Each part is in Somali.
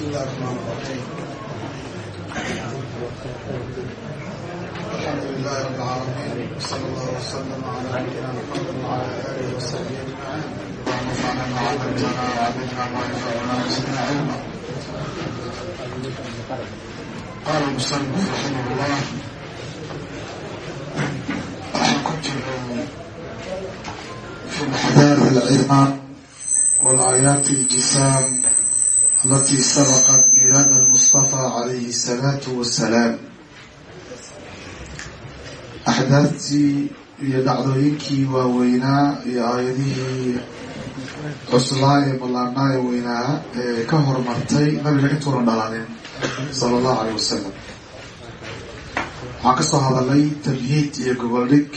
بسم الله الرحمن الرحيم الحمد لله رب العالمين صلى الله وسلم على نبينا محمد وعلى اله وصحبه اجمعين اللهم انفعنا ما علمتنا وعلمنا ما ينفعنا وزدنا علما قال المصنف رحمه الله كنت في محدث العلمان والآيات الجسام التي سبقت ميلاد المصطفى عليه الصلاة والسلام axdaadtii iyo dhacdooyinkii waaweynaa iyo aayadihii cuslaa ee ballaarnaa ee weynaa ee ka hormartay nabiga intuunan dhalanin sala allahu caleyh wasalam waxaan ka soo hadalay tamhiid iyo goboldhig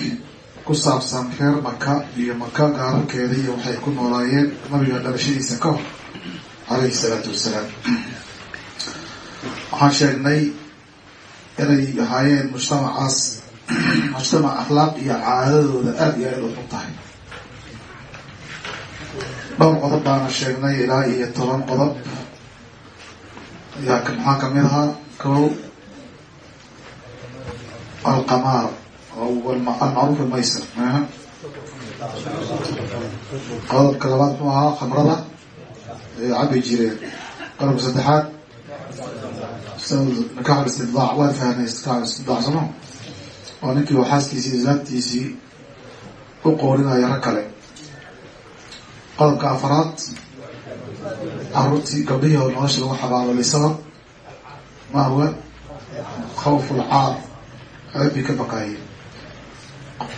ku saabsan reer maka iyo maka gaararkeeda iyo waxay ku noolaayeen nabiga dhalashadiisa ka hor caleyhi salaatu wasalaam waxaan sheegnay inay ahaayeen mujtamacaas mujtamac akhlaaq iyo caadadooda aada iyo aada u tahay dhowr qodob baana sheegnay ilaa iyo toban qodob yaa maxaa ka mid ahaa kow alqamaar almacruuf almaysir qodobka labaad muxuu ahaa khamrada cabi jireen. Qodobka saddexaad. Nikax istidaac waan fahnay nikax istidaac sooma waa ninkii oo xaaskiisii islaamtiisii u qoorinaya rag kale. Qodobka afaraad caruurtii gabdhihii oo nolosha lagu xabaalolay sabab ma huwa khawf ulcaar ceebbii ka baqaayay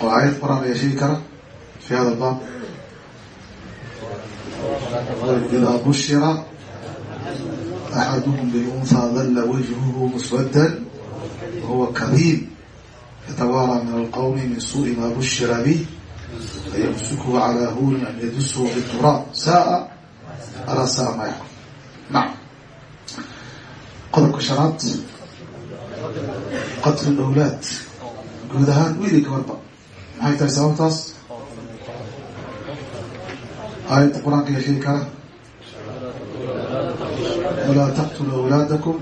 oo aayad qur'aan ayaa sheegi kara fi hada albaab idaa bushira axaduhum bilunhaa dalla wajhuhu muswaddan wahuwa kadiib yatawaarى min alqowmi min suءi ma bushira bih ayamsikuhu calى hurin an yadusuhu bituraab saaa alaa saa ma yaxkum nacam qodobka shanaad qatlu lawlaad guud ahaan wiili gabarba maxay tahay sababtaas aayadda qur'aanka sheegi kara walaa taqtulu awlaadakum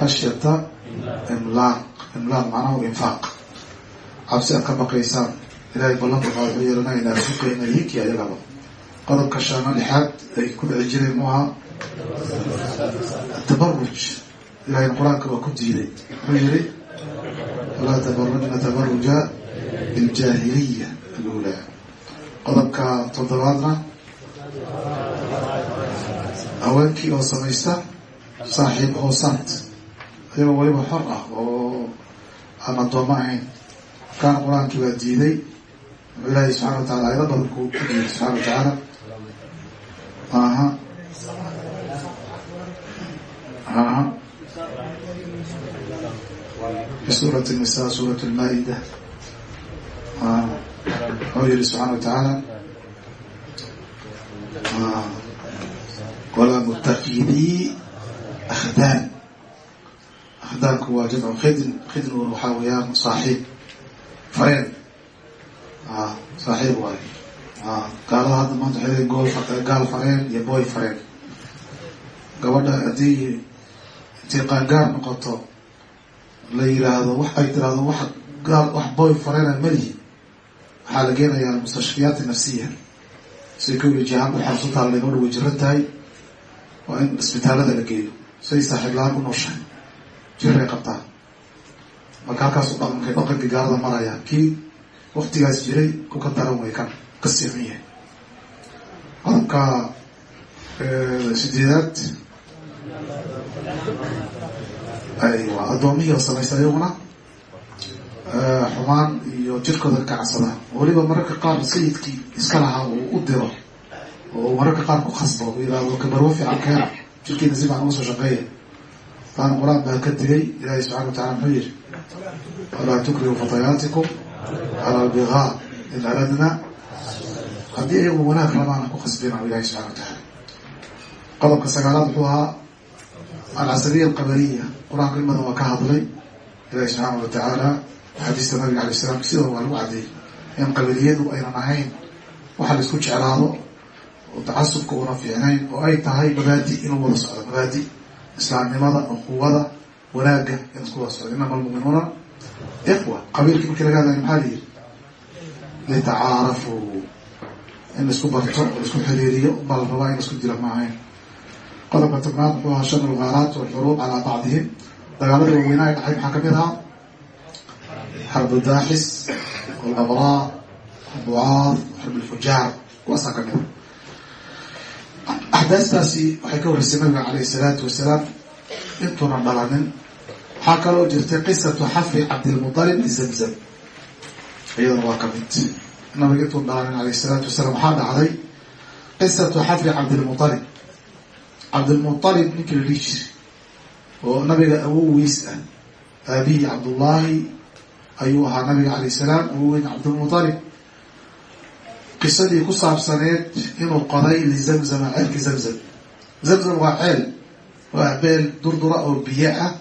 khashyata imlaaq imlaaq macnahu infaaq cabsi aad ka baqaysaan ilahay ballanka waxaa wuxuu yeelanaynaa rasuqeyna idinkii ayagaba qodobka shana lixaad ay ku dhici jireen mu ahaa atabaruj ilahayna qur'aanka waa ku diiday wuxuu yihi walaa tabarujna tabaruja iljaahiliya alulaa qodobka toddobaadna haweenkii oo samaysta saaxiib hoosaad. Ayagoo waliba xor ah oo aan addoommo ahayn. Kaana qur'aankii waa diiday. Wuxuu ilaahay wa tacala ayado badan ku ku diiday subxana wa tacaala. Aha aha fi suurati nisa suurat lmaa-ida wuxuu yihi subxaana wa tacaala walaa mutakidii akhdaan akhdaanku waa jamcu khidn khidn waxaa weeyaan saaxiib fareen saaxiib waay gaalada hadda maanta waxay gool gaal fareen iyo boy fareen gabadha haddii intay qaangaar noqoto la yiraahdo wax ay tiraahdo wax gaal wax boy fareena malihi waxaa la geenayaa mustashfiyaat nafsiya. Psychology ahaan waxaa isu taalla gabadha way jiran tahay waa in isbitaalada la geeyo. Say saaxiib la'aan u nooshahay. Jiray qabtaan. Marka halkaasu dhaqankay dhaqankii gaalada maraya kii waktigaas jiray ku ka daran way kan ka siixan yahay qodobka sideedaad. Aywa addoomihii oo samaysta iyaguna xumaan iyo jirkooda kacacsada weliba mararka qaar sayidkii iska lahaa uu u diro oo mararka qaar ku khasbo. U yihahdo kabarwo fiican keena jirkiina si fiican uga shaqeeya. Taana qur'aan baa ka digay ilaahay subxana wa tacala muxuu yihi walaa tukrihu fatayaatikum cala albigaa in aradna. Haddii ayagu wanaag rabaana ku khasbina ilahay subxana wa tacaala qodobka sagaalaad wuxuu ahaa alcasabiya alqabaliya qur'aanka in waa ka hadlay. Ilahi subxaana wa tacaala xadiista nabiga alay slam sidoo waa lagu cadeeyey in qabiliyadu aynan ahayn waxa la isku jeclaado oo tacasubka una fiicnayn oo ay tahay mabaadi inuu wada socdo mabaadi islaamnimada uquwada wanaagga in isku wada socdo. Inama almuminuuna ikhwa. Qabiilkii markii laga hadlaya maxaa layidhi litacaarafuu. In la isku barto oo la isku xiriiriyo baa la rabaa in la isku dila ma ahayn. Qodobka tobnaad wuxuu ahaa shan alghaaraat walxuruub calaa bacdihim. Dagaaladii waaweynaa dhacay maxaa ka mid ahaa xarb daaxis walabraa ducaad xarb lfujaar kuwaasaa ka mid a axdaastaasi waxay ka warisay nabiga caleyhi salaatu wasalaam intuuna dhalanin waxaa kaloo jirtay qisatu xafri cabdilmutalib bizamzam iyadana waa ka mid nabiga intuun dhalanin caleyhi salaatu wasalaam waxaa dhacday qisatu xafri cabdilmutalib cabdilmutalib ninkii la dhihi jiray oo nabiga awoweys ah aabihii cabdullaahi ayuu ahaa nabiga calayh salaam awoweyn cabdilmutalib qisadii ku saabsaneed inuu qoday lizamzama ceelkii zamzam zamzam waa ceel waa beel durdura oo biyo ah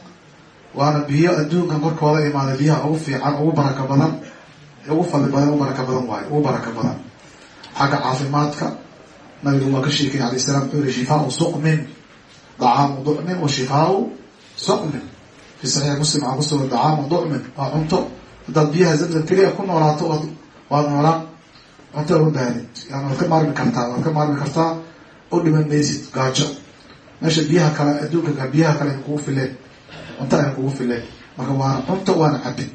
waana biyo adduunka markooda imaaday biyaha ugu fiican ugu baraka badan ugu fadli badan ugu baraka badan waayo ugu baraka badan xagga caafimaadka nabigu waa ka sheekay alayh salam wuxuu yihi shifaau suqmin dacaamu ducmin wa suqmin fi saxiix muslim waxaa kusugan dacaamu ducmin waa cunto haddaad biyaha zamzam keliya ku noolaato waad noolaan. Cunto uma baahid yani waad ka maarmi kartaa waad ka maarmi kartaa. U dhiman maysid gaajo. Meesha biyaha kale adduunka biyaha kale ay kugu fileen. Cunto ay kugu fileen. Marka waana cunto waana cabin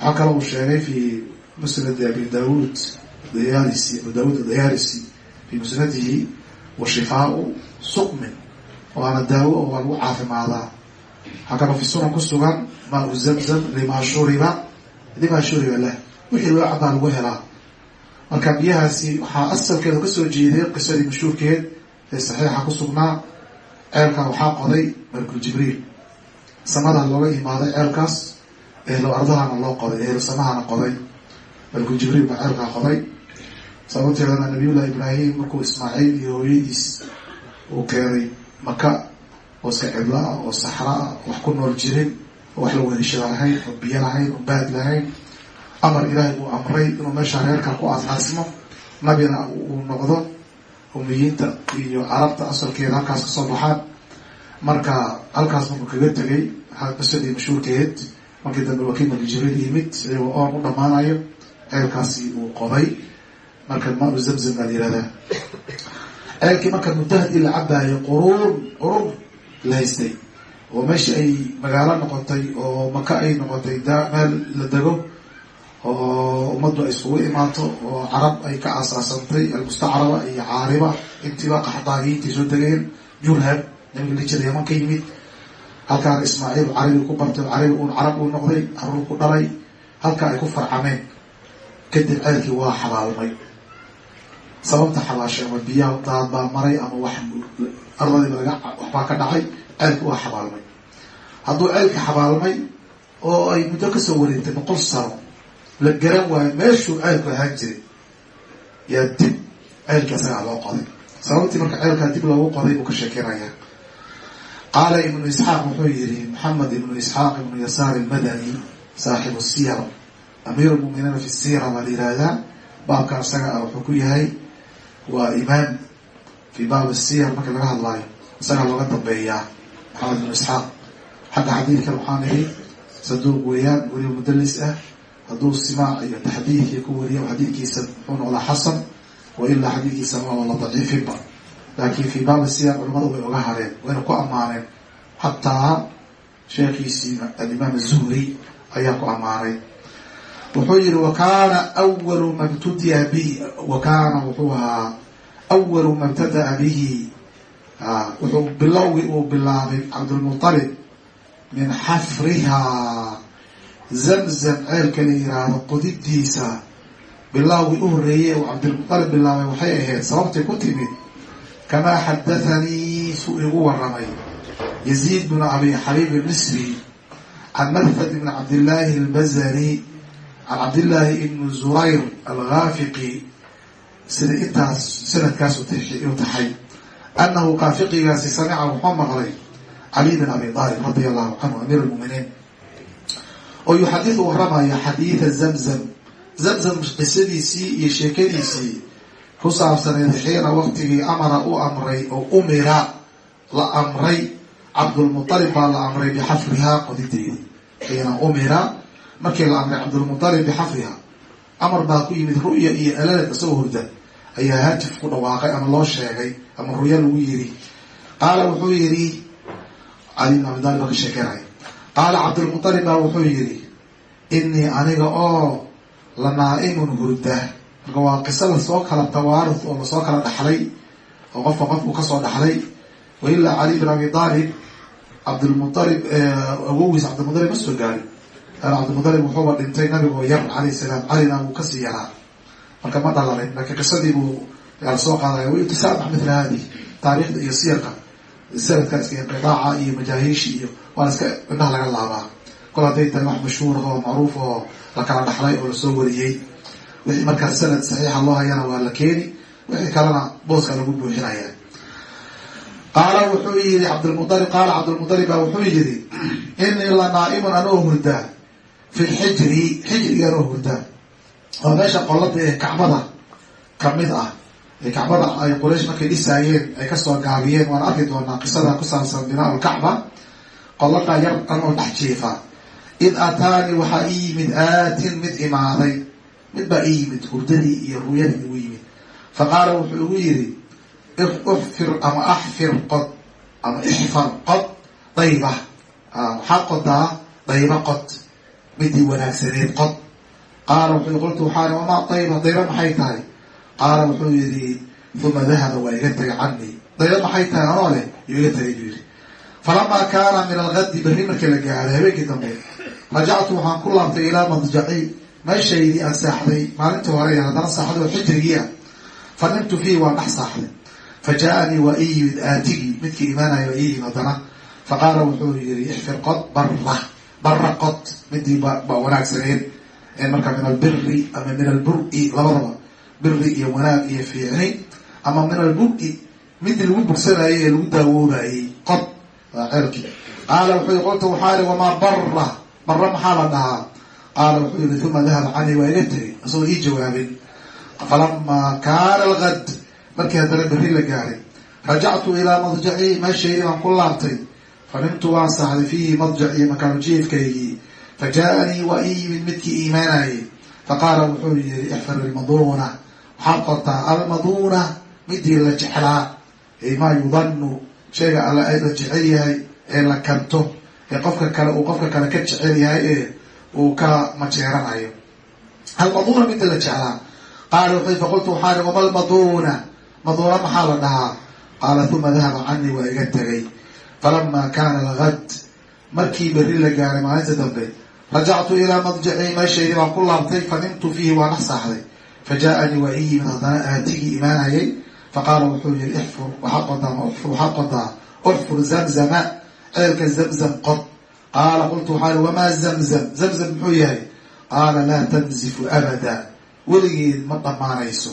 waxaa kale uu sheegay fi musnadi abi daawuud dayaalisi abu daawuud dayaalisi fi musnadihi wa shifaau suqmin. Waana daawo oo waa lagu caafimaadaa waxaa kaloo fi sunan ku sugan maa-u zamzam limaa shuriba limaa wixii loo cabaa lagu helaa. Marka biyahaasi waxaa asalkeeda ka soo jeeday qisadii mashhuurkeed ee saxiixa ku sugnaa. Ceelkaa waxaa qoday malkul jibriil. Samadaa looga imaaday ceelkaas ehlo ardahana loo qoday ehlo samahana qoday. Malkul jibriil baa ceelkaa qoday. Sababteedana nabiyullahi ibraahim markuu ismaaciil iyo hooyadiis uu keenay maka oo iska cidlo ah oo saxra ah wax ku nool jirin wax la wadishada lahayn oo biyo lahayn oo baad lahayn amar ilaahay uu amray inuu meesha reerka ku asaasmo nabina uu noqdo umiyiinta iyo carabta asalkeeda halkaas ka soo baxaan. Marka halkaas markuu kaga tegay qisadii mashhuurkeed markii dambe waa kii maki jibriil yimid iyagoo oon u dhammaanayo ceelkaasi uu qoday. Marka maa-u zamzam baa la ceelkii marka muddo haddii la cabaayo quruun qurun la haystay oo meeshii ay magaalo noqotay oo maka ay noqotay meel la dego oo ummaddu ay isugu imaato oo carab ay ka aasaasantay almustacraba iyo caariba intiiba qaxdaagiintii soo degeen jurhab nabiga la jira yaman ka yimid. Halkaana ismaaciil carabi ku bartay carabi un carab uu noqday carruur ku dhalay halkaa ay ku farcameen kadib ceelkii waa xabaalmay sababta xabaashay ama biyaha daad baa maray ama wax ardadiiba laga waxbaa ka dhacay ceelkii waa xabaalmay hadduu ceelkii xabaalmay oo ay muddo ka soo wareegtay boqol sano la garan waayo meeshuu ceelku ahaan jiray yaa dib ceelkii asagaa loo qoday. Sababtii marka ceelkaa dib loogu qoday buu ka sheekeynaya qaala ibnu isxaaq wuxuu yihi maxamed ibnu isxaaq ibnu yasaar almadani saaxibu siyar amiir lmuminiina fi sira baa la yihahdaa baabkan isaga ah wuxuu ku yahay waa imaam fi baab siyar marka laga hadlaayo isagaa looga dambeeyaa. Maxamed ibnu isxaaq xagga xadiidkan waxaan ihi saduuq weeyaan weliba mudalis ah. Hadduu simaac iyo taxdiidkii ku wariya xadiidkiisa muxuu noqdaa xasan wa ilaa xadiidkiisa waa la daciifinba laakiin fi baabi siyar culamada way oga hareen wayna ku ammaaneen. Xataa sheekhiisii alimaam zuhri ayaa ku ammaanay. Wuxuu yihi wakaana awalu ma btudiya bihi wakaana wuxuu ahaa awalu ma btada'a bihi. Wuxuu bilowgii uu bilaabay cabdulmuطalib min xafrihaa zamzam ceelka la yiraahdo qudidiisa bilowgii u horeeyey uu cabdilmuطalib bilaabay waxay ahayd sababtay ku timid kamaa xadathanii suu igu waramay yaziid bn abi xabiib misri can madhad bn cabdillaahi albazari can cabdillaahi ibni zurayr algaafiqi sida intaas sanadkaas u taxay anahu kaafiqigaasi samica wuxuu maqlay cali bin abi aalib radia allahu canhu amiir lmuminiin oo yuxadidu waramaya xadiida zamzam. Zamzam qisadiisii iyo sheekadiisii ku saabsaneed xiina waktigii amara u amray oo umira la amray. Cabdulmualib baa la amray bixafrihaa qodideedi xiina umira markii la amray cabdulmualib bixafriha. Amar baa ku yimid ru'ya iyo alaalad isagoo hurda. Ayaa hatif ku dhawaaqay ama loo sheegay ama ruya lagu yiri qaala wuxuu yidhi cali bin abi talib baa ka sheekeynaya qaala cabdulmualib baa wuxuu yidhi inii aniga oo la naa-imun hurda marka waa qiso la soo kala tawaarud oo la soo kala dhaxlay oo qofka qofku ka soo dhaxlay wailaa cali bin abi talib cabdulmualib awogiis cabdilmualib ma soo gaarin. An cabdilmualib wuxuuba dhintay nabigoo yar calayh salaam calina wuu ka sii yaraa marka ma dhalalin laakiin qisadii buu la soo qaadaya waitisaamax mithla hadi taariikhda iyo siyarka sanadka iska inqidaaca iyo majaahiishi iyo waa iska indhaha laga laabaa. Kol hadday tahay wax mashhuur oo macruuf oo la kala dhaxlay oo la soo wariyey wixii markaas sanad saxiixa loo hayana waa la keeni wixii kalena booska lagu buuxinaya. Qaala wuxuu yihi cabdilmualib qaala cabdilmualib baa wuxuu yihi inii la naa-imun anoo hurdaa fi lxijri xijriga anoo hurdaa oo meesha qolada ee kacbada ka mid ah kacbada ay quraysh markay dhisaayeen ay ka soo gaabiyeen waan arki doonaa qisada ku saabsan binaa lkacba qolada yar anoo dhex jiifa id ataanii waxaa ii yimid aatin mid imaaday. Mid baa ii yimid hurdadii iyo ruyadii igu yimid. Fa qaala wuxuu igu yidhi uxfir ama axfir qod ama ixfar qod dayba. Waxaa qodaa? Dayba qod. Midii wanaagsaneed qod. Qaala wuxuu qultu waxaan wamaa dayba? Dayba maxay tahay qaala wuxuu yihi uma dahaba waa iga tegay canii dayba maxay tahay? Anoo leh yuu iga tegay buu yihi falamaa kaana min algadi berri markii la gaaray habeenkii dambe rajactu waxaan ku laabtay ilaa madjaci meeshaydii aan saaxday maalintii hore haddana saaxday oo xijrigii ah. Fa nimtu fiihi waan dhex saaxday. Fa jaa-anii waa ii yimid aatigii midkii imaanaya waa ii yimid haddana. Fa qaala wuxuu yihi ixfir qod barra barra qod. Midii ba wanaagsaneed marka min albiri ama min albur-i labadaba biri iyo wanaag iyo fiicni ama min albur-i midii lagu bogsanayay ee lagu daawoobayay qod waa ceelkii qaala wuxuu yii qolta waxaa ihi wamaa bara bara maxaa la dhahaa? Qaala wuxuu yihi uma dahaba canii waa iga tegay isagoo ii jawaabin. Falamaa kaana algad markii haddana berri la gaaray rajactu ilaa madjacii meeshaydii baan ku laabtay fanimtu waan saaxday fiihi madjacii makaanu jiifkaygii fa jaa-anii waa ii yimid midkii iimaanayay. Faqaala wuxuu yihi ixfar ilmaduuna waxaad qortaa almaduuna midii la jeclaa. Maa yudanu shayga alla la jecel yahay ee la kanto ee qofka kale uu qofka kale ka jecel yahay ee uu ka majeeranayo. Almaduuna midii la jeclaa. Qaala wuxuu faqultu waxaa ihi wama almaduuna maduuna maxaa la dhahaa? Qaala uma dahaba canii waa iga tegay falama kaana algad markii berri la gaaray maalinta dambe rajactu ilaa madjacii meeshaydii baan ku laabtay fanimtu fiihi waa dhex saaxday fa jaa-anii waa ii yimid haddana aatigii imaanayay faqaala wuxuu yihi ixfur waxaa qodaa ma uxfur zamzama ceelka zamzam qod qaala qultu waxaa ihi wamaa zamzam zamzam muxuu yahay qaala laa tanzifu abada weligeed ma dhammaanayso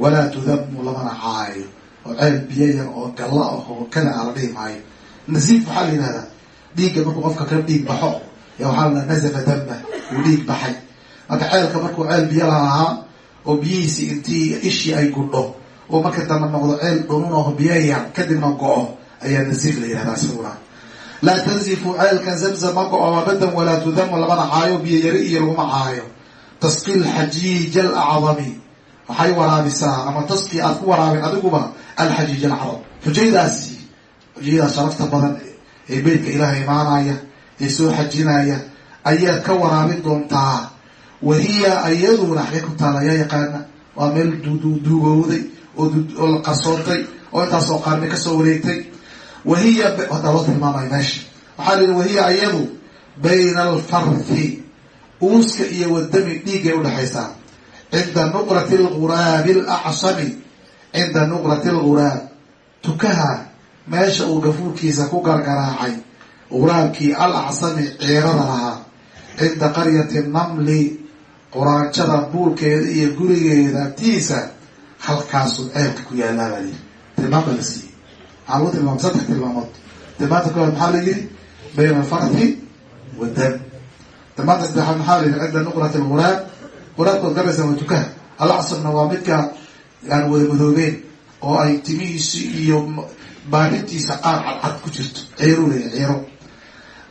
walaa tudamu lamana caayo oo ceel biyo yar oo galla ah oo kada a la dhihi maayo nasiif waxaa la yihahdaa dhiigga markuu qofka ka dhiig baxo ya waxaa la nazafa damba uu dhiig baxay marka ceelka markuu ceel biyo la ahaa oo biyihiisi intii ishii ay gudho oo marka dambe noqdo ceel dhunun oo biyo yar kadibna go-o ayaa nasiif la yihahdaa isaguna laa tanzifu ceelkan zamzam ma go-o abadan walaa tudamu lamana caayo biyo yari iyo laguma caayo. Tasqi lxajiij alacdami waxay waraabisaa ama tasqi aad ku waraabin adiguba alxajiij alcadam xujaydaasi xujayadaas sharafta badan ee beytka ilaaha imaanaya ee soo xajinaya ayaad ka waraabin doontaa wahiya iyaduna xagee ku taala yaa yaqaana waa meel duugowday oo la qarsoontay oo intaasoo qaarni ka soo wareegtay. Wahiya haddaa loo tilmaamaya meesha waxaa la yihi wahiya iyadu bayna alfarhi uuska iyo wadami dhiiggay udhexaysaa cinda nuqrati lguraabi alacsami cinda nuqrati lguraab tukaha meesha uu gafuurkiisa ku gargaraacay guraabkii al acsami ceerada lahaa cinda qaryati namli quraanjada buulkeeda iyo gurigeeda agtiisa halkaasuu ceelka ku yaalaa baa yiri tilmaam baa la siiyey. Maxaa lagu tilmaamay saddex tilmaamood. Tilmaanta koowaad maxaa la yiri bayna alfarhi wadam tilmaanta saddexaad maxaa la yiri cinda nuqrati lguraab quraabkood garaysa waa tukaha al acsamna waa midka aan wada madoobeen oo ay timihiisi iyo baarintiisa qaar cadcad ku jirto. Ciiru leeya ciiro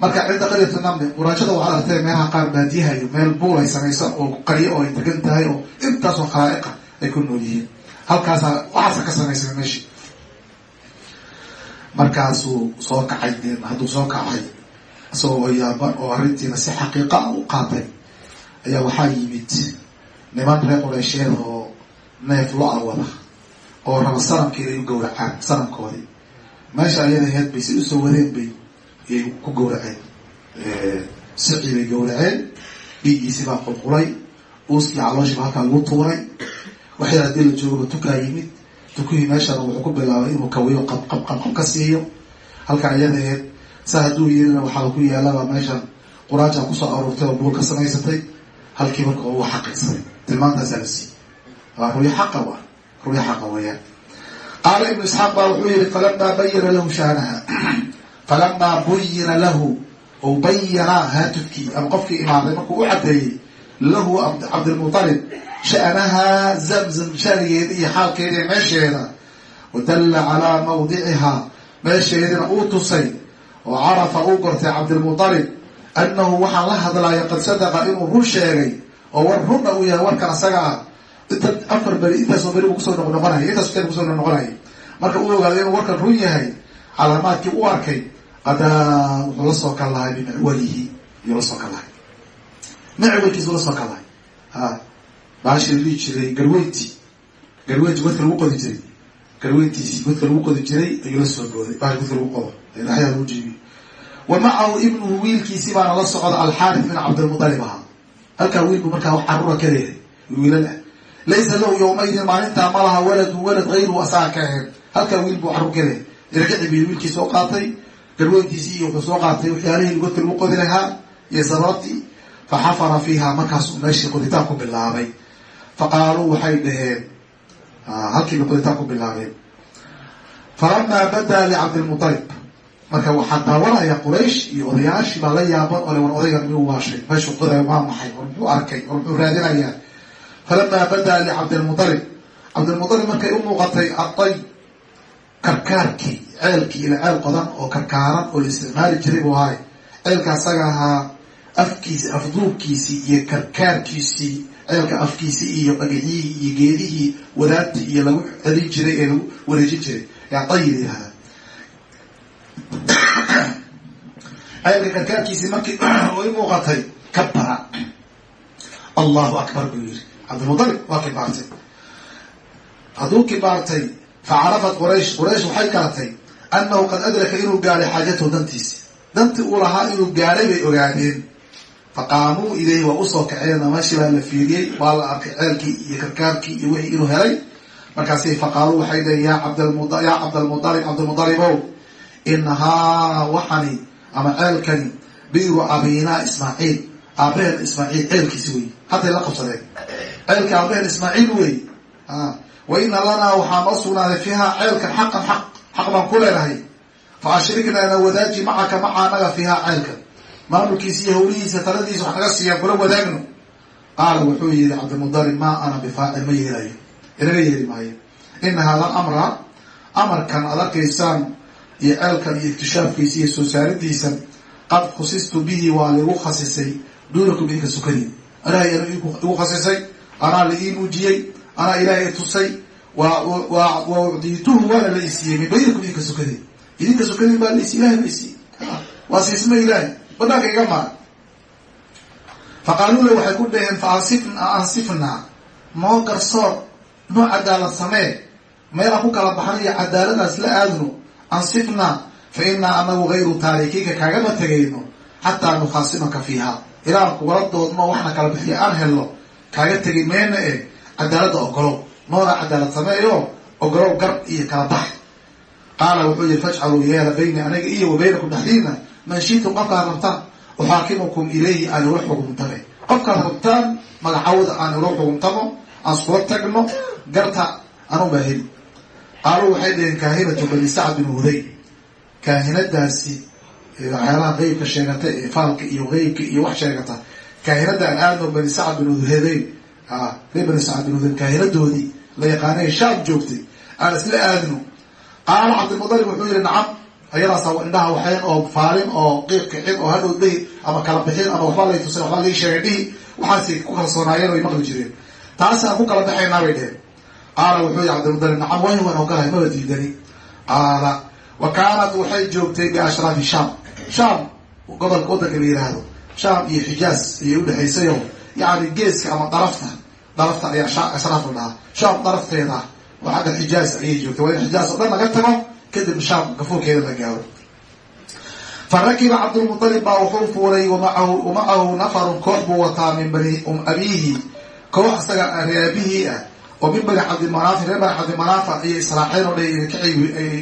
marka cinda qaryatu namli quraajada waxaad artay meelaha qaar baadiyaha iyo meel buul ay samaysa oo qaryo oo ay degan tahay oo intaasoo khalaa'iqa ay ku nool yihiin. Halkaasa waxaasa ka samaysana meeshii markaasuu soo kacay hadduu soo kacay isagoo yaaban oo arrintiina si xaqiiqa ah u qaatay ayaa waxaa yimid niman reer qureysheed oo neef lo'a wada oo raba sanamkeeda ay u gawracaan sanamkoodii. Meesha ayada aheyd bay si u soo wadeen bay yay ku gawraceen sicii bay gawraceen dhiiggiisii baa qulqulay. Uuskii calooshiiba halkaa lagu tuuray. Waxyar haddii la joogaba tukaa yimid. Tukihii meeshana wuxuu ku bilaabay inuu kawiyo qabqab qabqab ka siiyo. Halkaa iyada aheyd saa hadduu yeelina waxaa ku yaalaba meeshan quraaja ku soo aruurtay oo buul ka samaysatay. Halkii marka uu xaqiiqsaday tilmaantaasaa la siiyey. Waa ruyo xaqa wa ruyo xaqa weeyaan. Qaala ibnu isxaaq baa wuxuu yihi falamaa bayana lahu shaanaha falamaa buyina lahu ou bayana haatufkii ama qofkii imaaday markuu u caddeeyey lahu cabdilmutalib sha'naha zamzam shanigeeda iyo xaalkeeda iyo meesheeda wadalla calaa mawdicihaa meesheedina uu tusay oo carafa uu gortay cabdilmutalib annahu waxaan la hadlaya qad sadaqa inuu run sheegay oo war runna uu yahay warkan asaga ah inta afar beri intaasoo beri buu ku soo noqnoqonaya intaas ku soo noqnoqonaya marka uu ogaaday inuu warkan run yahay calaamaadkii u arkay qadaa wuxuu la soo kal lahay bimicwalihi iyuu la soo kal lahay la soo kal lahay a baashii la jiray garweyntii garweyntii godka lagu qodi jiray garweyntiisii godka lagu qodi jiray ayuu la soo booday baashi godka lagu qodo dhaxyaa lagu jiibiyo wa ibnuhu wiilkiisii baana la socda alxaarif bin cabdilmutalib ahaa halkaa wiilku markaa wax ka leeyahay wiilal laysa lahu yawmaydin maalintaa ma laha walad hayruhu asaga ka ahayn halkaa wiil buu carur ka leeyahay irkici bi qaatay garweyntiisii iyo wuxuu soo qaatay waxyaalihii lagu qodi lahaa iyo sababtii fa xafara fiiha markaasuu meeshii qoditaan ku bilaabay. Fa qaaluu waxay dhaheen halkiiba qoditaan ku bilaabeen falamaa badaa licabdilmutalib marka waxaa daawanaya quraysh iyo odayaashii baa la yaaban ole war odaygan miyuu waashay? Meeshuu qoday waa maxay? War muxuu arkay? War muxuu raadinayaa? Falamaa badaa licabdilmutalib cabdilmutalib markay u muuqatay aday karkaarkii ceelkii ila ceel qodan oo karkaaran oo la isticmaali jiray buu ahay ceelka asaga ahaa afkiisi afduubkiisii iyo karkaarkiisii ceelka afkiisii iyo dhagixyihii iyo geedihii wadaadtii iyo lagu celin jiray ee lagu wareejin jiray. Yaa dayil yihahda ceelka karkaarkiisii markii i muuqatay kabara allahu akbar buu yihi cabdilmutalib waa kibaartay. Hadduu kibaartay facarafat quraysh quraysh waxay garatay annahu qad adraka inuu gaaray xaajatahu dantiisi dantii uu lahaa inuu gaaray bay ogaadeen faqaamuu ilayhi waa u soo kaceen meeshii baa la fiiriyey waa la arkay ceelkii iyo karkaarkii iyo wixii inuu helay markaasi faqaaluu waxay dhaheen ya cabdalmuya cabdalmualib cabdilmualibow inahaa waxani ama ceelkani biru abinaa ismaaciil aabaheen ismaaciil ceelkiisi wey hadday la qabsadeen ceelka aabaheen ismaaciil wey wa ina lanaa waxaa noo sugnaaday fiiha ceelkan xaqan xaq xaq baan ku leenahay fa ashriknaa na wadaaji macaka maca anaga fiiha ceelkan maamulkiisa iyo hawlihiisa taladiisa wax naga siiyaan kula wadaagno qaala wuxuu yihi cabdilmutalib maa ana bifaacil ma yeelayo inaga yeeli maayo ina hada amra amarkan aad arkaysaan iyo ceelkan iyo iktishaafkiisa iyo soo saaridiisan qad khusistu bihi waa laigu khasisay duunakum idinka sukani anaa igu khasisay anaa la ii muujiyey anaa ilaahay tusay. Wa ucdiituhu waana la isiiyey. Min baynikum idinka sukadii idinka sukadii baa laisi ilahay la isiiyey. Waa siisma ilaahay. Banaanka iga maara faqaaluu le waxay ku dhaheen fa ansifnaa noo garsoor noo cadaalad samee. Meelaan ku kala baxna iyo cadaaladaas la aadno. Ansifnaa fa inaa anagu hayru taarikiika kaagama tegayno. Xataa nukhaasimaka fiiha ilaan kugala doodno waxna kala bixiya aan helno. Kaaga tegi meena e cadaaladda ogolow noona cadaalad sameeyo ogolow gar iyo kala bax. Qaala wuxuu yihi fajcaluu yeela bayni aniga iyo wa baynakum dhexdiina. Man qofkaad rabtaan uxaakimukum ilayhi aan ula xukumtame qofkaad rabtaan magacawda aan ula xukumtamo aan iskula tagno garta anubaa heli. Qaaluu waxay dhaheen kaahinatu bani sacd bin huday kaahinadaasi waxyaalaha qeybka sheegata ee faalka iyo qeybka iyo wax sheegata kaahinada aan aadno bani sacd bin hudayn reer bani sacd bin hudayn kaahinadoodii la yaqaanay shaam joogtay. Aan isla aadno. Qaala cabdilmutalib wuxuu yihi nacam ayadaasa indhaha waxayn oo faalin oo qiiq kicin oo hadhow dhihi ama kala bixin ama waxba lay tusin waxba lai sheegay dhihi waxaasay ku kalsoonaayeen way maqli jireen. Taasaan ku kala baxaynaa bay dheheen qaala wuxuu yihi cabdilmutalib nacam way waan ogolahay maba diidani. Qaala wa kaanat waxay joogtay biashraafi shaam. Shaam gobolka waddanka la yiraahdo shaam iyo xijaaz ayay udhexaysayo yani geeska ama darafta darafta ayaa ashraaf la dhahaa. Shaam darafteeda oo xagga ayay joogtay. Waa in xijaaz oo dhan laga tago kadib shaam gafuurkeeda la gaaro. Fa rakiba cabdulmutalib baa wuxuu fuulay wamacahu wamacahu nafarun koox buu wataa min bani abiihi. Koox isaga reeabihii ah oo min bani cabdimanaaf reer bani cabdimanaafa ayay israaceen oo kacay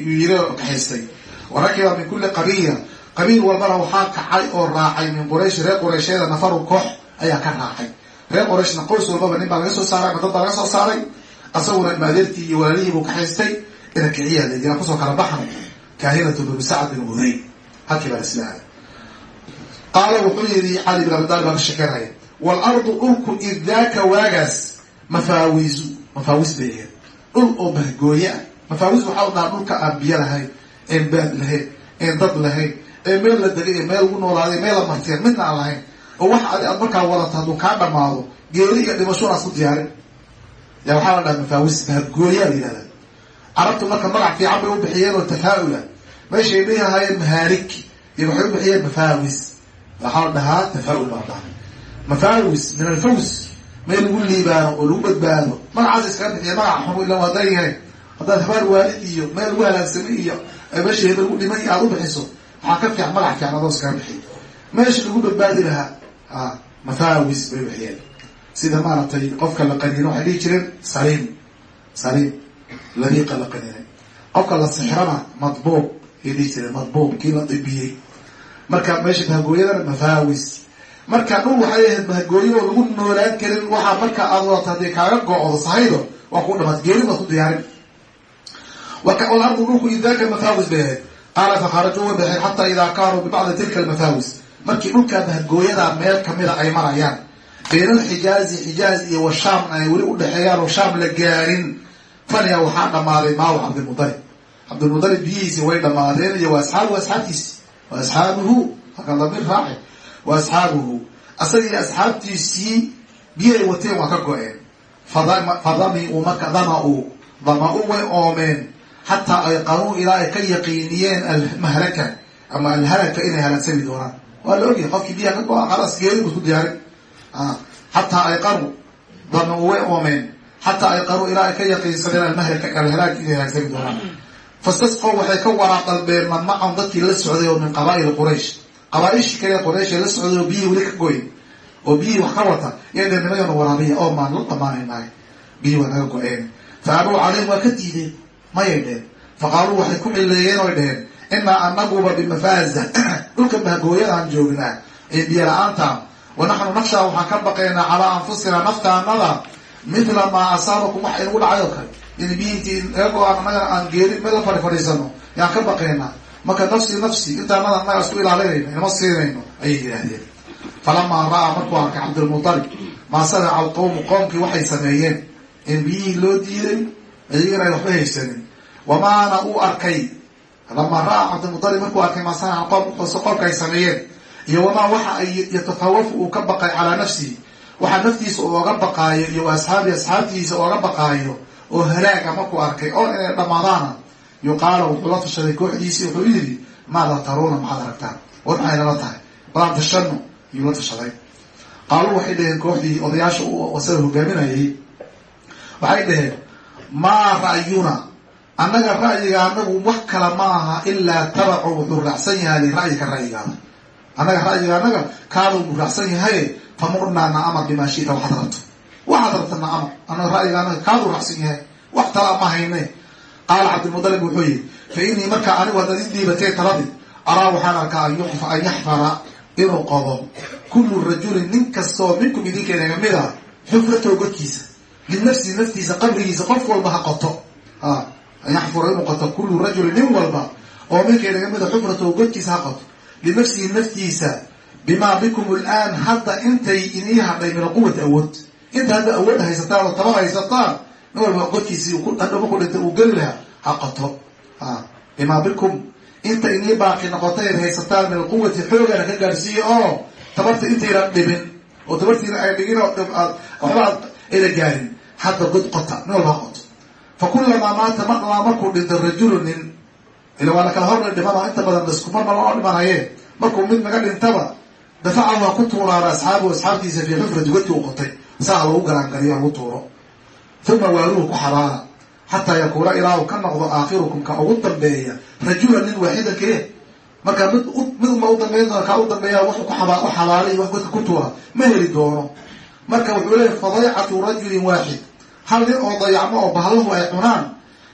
yiri kaxaystay. Wa rakiba min kuli qabiya qabiil walbana waxaa kacay oo raacay min quraysh reer quraysheeda nafarun koox ayaa ka raacay reer qurayshna qoys walbaba nin baa laga soo saaray ama dad baa laga soo saaray. Asaguna maadeertii iyo walaalihii buu kaxaystay ina kiciyaa layidina ku soo kala baxan kaahinatu binu sacd bin halkii baa aaday qaala wuxuu yihi cali bin abidaalib baa ka shekeynaya waalardu dhulku id daaka waagaas mafaawisu mafaawis bay ahayd. Dhul oo bahgooye ah mafaawis waxaa u dhaha dhulka aan biyo lahayn een baad lahayn een dad lahayn ee meel la degay ee meel lagu noolaaday meel la midna aan lahayn oo waxa adi aad markaa wadato hadduu kaa dhamaado geeri iyo dhimashona isku diyaarin. Ya waxaa la dhaha mafaawis bahgooyaa la yihahda carabtu marka magac fiican bay u bixiyeen oo tafaa-ula. Meeshay dhihahaayeen mahaarig iyo waxay u bixiyeen mafaawis waxaa la dhahaa tafaa-ul baa dhaha mafaawis min alfaws meel lagu liibaano oo lagu badbaado. Magacaas iskaga bixiya magaca xun ila waa dayahay haddaad habaar waalid iyo meel lagu halaagsami iyo meesha hebel lagu dhimay aada u bixiso waxaa ka fiican magac fiican adoo iskaga bixiy meesha lagu badbaadi lahaa a mafaawis bay bixiyeen sida maaragtay qofka la qaniino waxay dhihi jireen saliim saliim ladiiqa la qaninay qofka la sixrana madbuub ay dhihi jireen madbuub kii la dibiyey marka meesha bahagooyadana mafaawis marka dhul waxay ahayd bahagooyo oo lagu noolaan karin waxaa marka aad wadato haddii kaaga go-do sahaydo waa ku dhamaad geeri baad ku diyaarin. Walardu dhulku idaaka mafaawis bay ahayd. Qaala fakharajuu way baxeen xataa idaa kaanuu bibacdi tilka almafaawis markii dhulkaa bahagooyada meel kamida ay marayaan bayna alxijaazi xijaaz iyo washaamna ay weli udhexeeyaan oo shaam la gaarin. Faniya waxaa dhamaaday maaw cabdilmutalib cabdilmutalib biyihiisi way dhamaadeen iyo waa asxaabu asxaabtiisi wa asxaabuhu raaci wa asxaabuhu. Asaga iyo asxaabtiisii biyo ay wateen waa ka go-een. Fadamiu marka dama-u dama-u way oomeen. Xataa ay qanuu ilaa ay ka yaqiiniyeen almahlaka ama alhalaka inay halaagsami doonaan waa la ogyahay qofkii biyaha ka go-a khalaas geeri bu isku diyaarin xataa ay qanu dama-u way oomeen xataa ay qanuu ilaa ay ka yaqiinsadeen almahlaka alhalaag inay halaagsami doonaan. Fastasqow waxay ka waraa dalbeen man macahum dadkii la socday oo min qabaa'ili quraysh. Qabaa-ishii kale quraysh ee la socday oo biyihii weli ka goyn oo biyihii wax ka wata yay dheen nimayanu waraabiya oo maan la dhamaanaynaay biyihii waa naga go-een. Fa abuu calayhim waa ka diideen mayay dheen fa qaaluu waxay ku cileeyeen oy dheheen inaa anaguba bimafaaza dhulka bahgooyadaan joognaa ee biyo la'aanta wa naxnu nakshaa waxaan ka baqaynaa calaa anfusina naftaanada mithla maa asaabakum wax inagu dhacay oo kale in biyiintii naga go'aan annagana aan geerin meel fadhi fadhiisano yaan ka baqaynaa marka nafsi nafsi intaanada annaga isku ilaalinayno inama siinayno ayay yidhaahdeen falamaa ra'a markuu arkay cabdilmutalib maa samica alqowmu qoomkii waxay sameeyeen in biyihii loo diiday iyagana ay waxba haysanin wamaana uu arkay lamaa ra'a cabdilmutalib markuu arkay wuxuuse qoomka ay sameeyeen. Iyo wamaa waxa ay yatafawafu uu ka baqay calaa nafsihi waxaa naftiisa ooga baqaayo iyo asxaabi asxaabtiisa ooga baqaayo oo halaaga markuu arkay oo inay dhamaadaana yuqaala wuxuu la tashaday kooxdiisii wuxuu yidhi maada taruuna maxaad aragtaan. War maxay nala tahay? Balaan tashano yuu la tashaday qaaluu waxay dhaheen kooxdii odayaasha asaga hogaaminayay waxay dhaheen maa ra'yuna annaga ra'yiga anagu wax kale ma aha ilaa tabacu wuxuu raacsan yahay lira'yika ra'yigaada annaga ra'yiga annaga kaaduu buu raacsan yahaye famurnaa na amar bimaa shita waxaad rabto waxaad rabta na amar annaga ra'yiga annaga kaaduu raacsan yahay. Wax talaa ma hayne. Qaala cabdilmutalib wuxuu yihi fa inii markaa anigu haddaad i taladii araa waxaan arkaa an yaxfara inuu qodo. Kullu rajulin nin kastoo minkum idinka inaga mid a xufratahu godkiisa linafsihi naftiisa qabrigiisa qof walba ha qoto. An yaxfura inuu qoto kullu rajulin nin walba oo minka inaga mid a xufratahu godkiisa ha qoto linafsihi naftiisa bimaa bikum laan hadda intay inii hadhay min alquwati awood inta hadda awood haysataan oo tabar haysataan nin walba godkiisii hadhow markuu dhintay uu geli lahaa ha qoto a bimaa bikum inta inii baaqi noqotay ad haysataan min alquwati xoogana ka gaadhsiiya oo tabarta intaynan dhibin oo tabartiina ay dhigin oo waxba ayna gaarin hadda god qota nin walba ha qoto fa kulamaa maata malaa markuu dhinto rajulu nin ila waa la kala horna dhimano inta badan daskumarma loo dhimanaye markuu mid naga dhintaba dafacahu ha ku tuuraana asxaabu asxaabtiisa fii xufrati godkii u qotay saa lagu garaangaliyo lagu tuuro uma waaluhu ku xabaala xataa yakuuna ilaa uu ka noqdo aakhirukum ka ugu dambeeya rajulan nin waaxidan kee marka mid mid uma u dambeyn doona kaa u dambeeya wax ku xabaalay wax godka ku tuura ma heli doono marka wuxuu leeyahy fadaycatu rajulin waaxid hal nin oo dayacmo oo bahlahu ay cunaan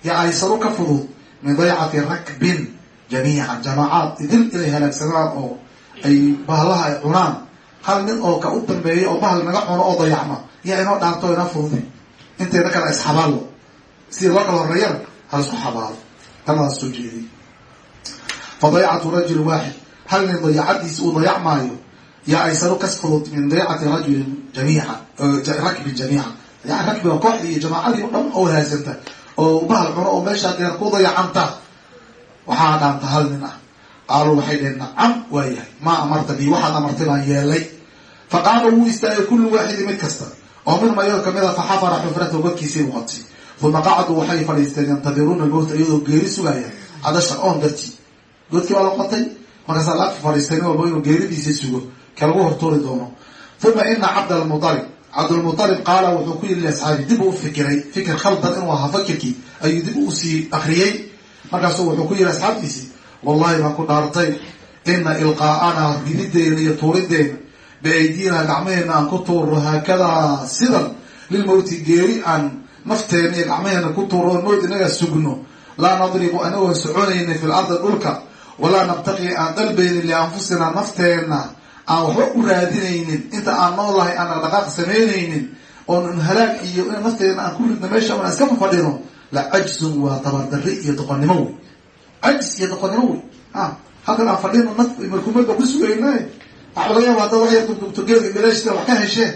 yo aysaru ka fudud min daycati rakbin jamiican jamaacaad idil inay halaagsamaan oo ay bahlaha ay cunaan. Hal nin oo ka u dambeeya oo bahal naga cuno oo dayacma yaa inoo dhaanto inoo fududay intayna kale isxabaalo sidii loo kala horeeyana hal isku xabaalo talaas soo jeediy fa daycatu rajulin waaxid. Hal nin dayacadiisa uu dayacmaayo yaa aysaru kas fudud min daycati rajulin jamiican rakbin jamiican yani rakbiga kooxdii iyo jamaacadii o dhan oo haagsanta oo bahal cuno oo meeshaa deer ku dayacanta waxaa dhaanta hal nin ah. Qaaluu waxay dheheen nacam waa yahay. Maa amarta bi waxaad amartay baan yeelay. Fa qaama wuu istaagay kullu waaxidin mid kasta. Oo mid mayo ka mid a fa xafara xufratahu godkiisii u qotay uma qacaduu waxay fadhiisteen yantadiruuna mowta iyadoo geeri sugaaya. Cadasha oon dartii godkii baa la qotay markaasaa la fadhiistay nin inuu geeridiisii sugo. Ka lagu hortuuri doono? Uma ina cabdalmualib cabdulmualib qaala wuxuu ku yiri liasxaabi dib uu fikiray fikir khaldan inuu ahaa fakirkii ayuu dib u sii akriyey markaasu wuxuu ku yiri asxaabtiisii wallahi baan ku dhaartay ina ilqaa'ana ridideena iyo tuurideena biaydina gacmaheena aan ku tuuro haakadaa sidan lilmowti geeri aan nafteena iyo gacmaheena ku tuuro mowt inaga sugno laa nadribu anagoon soconayna fi lardi dhulka walaa nabtaqi aan dalbaynin lianfusina nafteena aan waxba u raadinaynin inta aan noolahay aan dhaqdhaqaaq samaynaynin oon halaag iyo in nafteena aan ku ridno meesha aan iska fafadhino la cajzun waa tabardari iyo doqonnimo wey. Cajz iyo doqonnimo wey. A halkan aan fadhino naf markuumad baa ku sugayna waxa laga yaaba haddaad wax yar dugdugto gadaashisa wax ka hesheen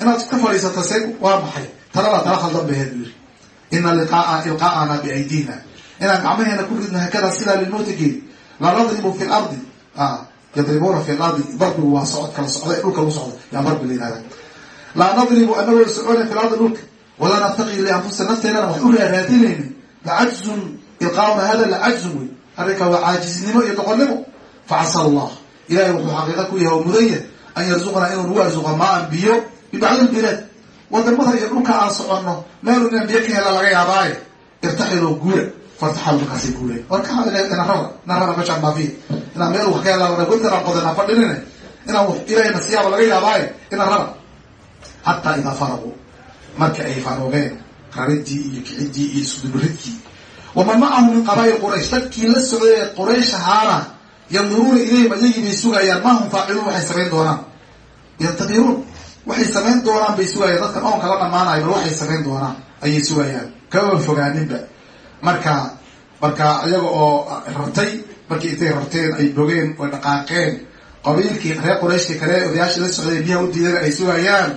inaad ka fadhiisato se waa maxay? Talada tala khaldan bay yiri ina liqaa ilqaa'ana biaydina inaan gacmaheena ku ridno hakada sidaa lilmowti geedi la nadribu fi lardi yadribuuna fi lardi darbigu waa socod kala socda dhulka lagu socdo yaa darbi la yihahda laa nadribu anagoo socona fi lardi dhulka walaa naftaqi lianfusina nafteenana wax u raaraadinaynin lacajzun ilqaa'una hada lacajzun wey arrinka waa caajiznimo iyo doqonnimo facasa allah. Ilahay wuxuu xaqiiqa ku yahay oo mudanya an yarzuqnaa inuu nagu arzuqa maan biyo bibacdi lbilaad waddamada iyo dhulka aan soconno meelu inaan biyo ka hela laga yaabaaye irtaxiloo guura fartaxal markaasay guureen. Warka ina raba ina raba meeshaan baafiya inaan meel ka godkan aan qodan aan fadhinine inaan ilahayna siyaaba laga yaabaaye ina raba xataa idaa faraquu marka ay faroogeen raridii iyo kicidii iyo iskudubaridkii waman macahu min qabaa'il quraysh. Dadkii la socday ee quraysh ahaana yanduruuna ilayhim ayagii bay sugayaan ma hum faaciluun waxay samayn doonaan yantadiruun waxay samayn doonaan bay sugayaan dadkan oonka la dhamaanayo bal waxay samayn doonaan ayay sugayaan kamaba fogaaninba marka marka iyaga oo rartay markii intay rarteen ay bogeen oy dhaqaaqeen. Qabiilkii reer qurayshkii kale odayaashii la socday biyaha u diidana ay sugayaan.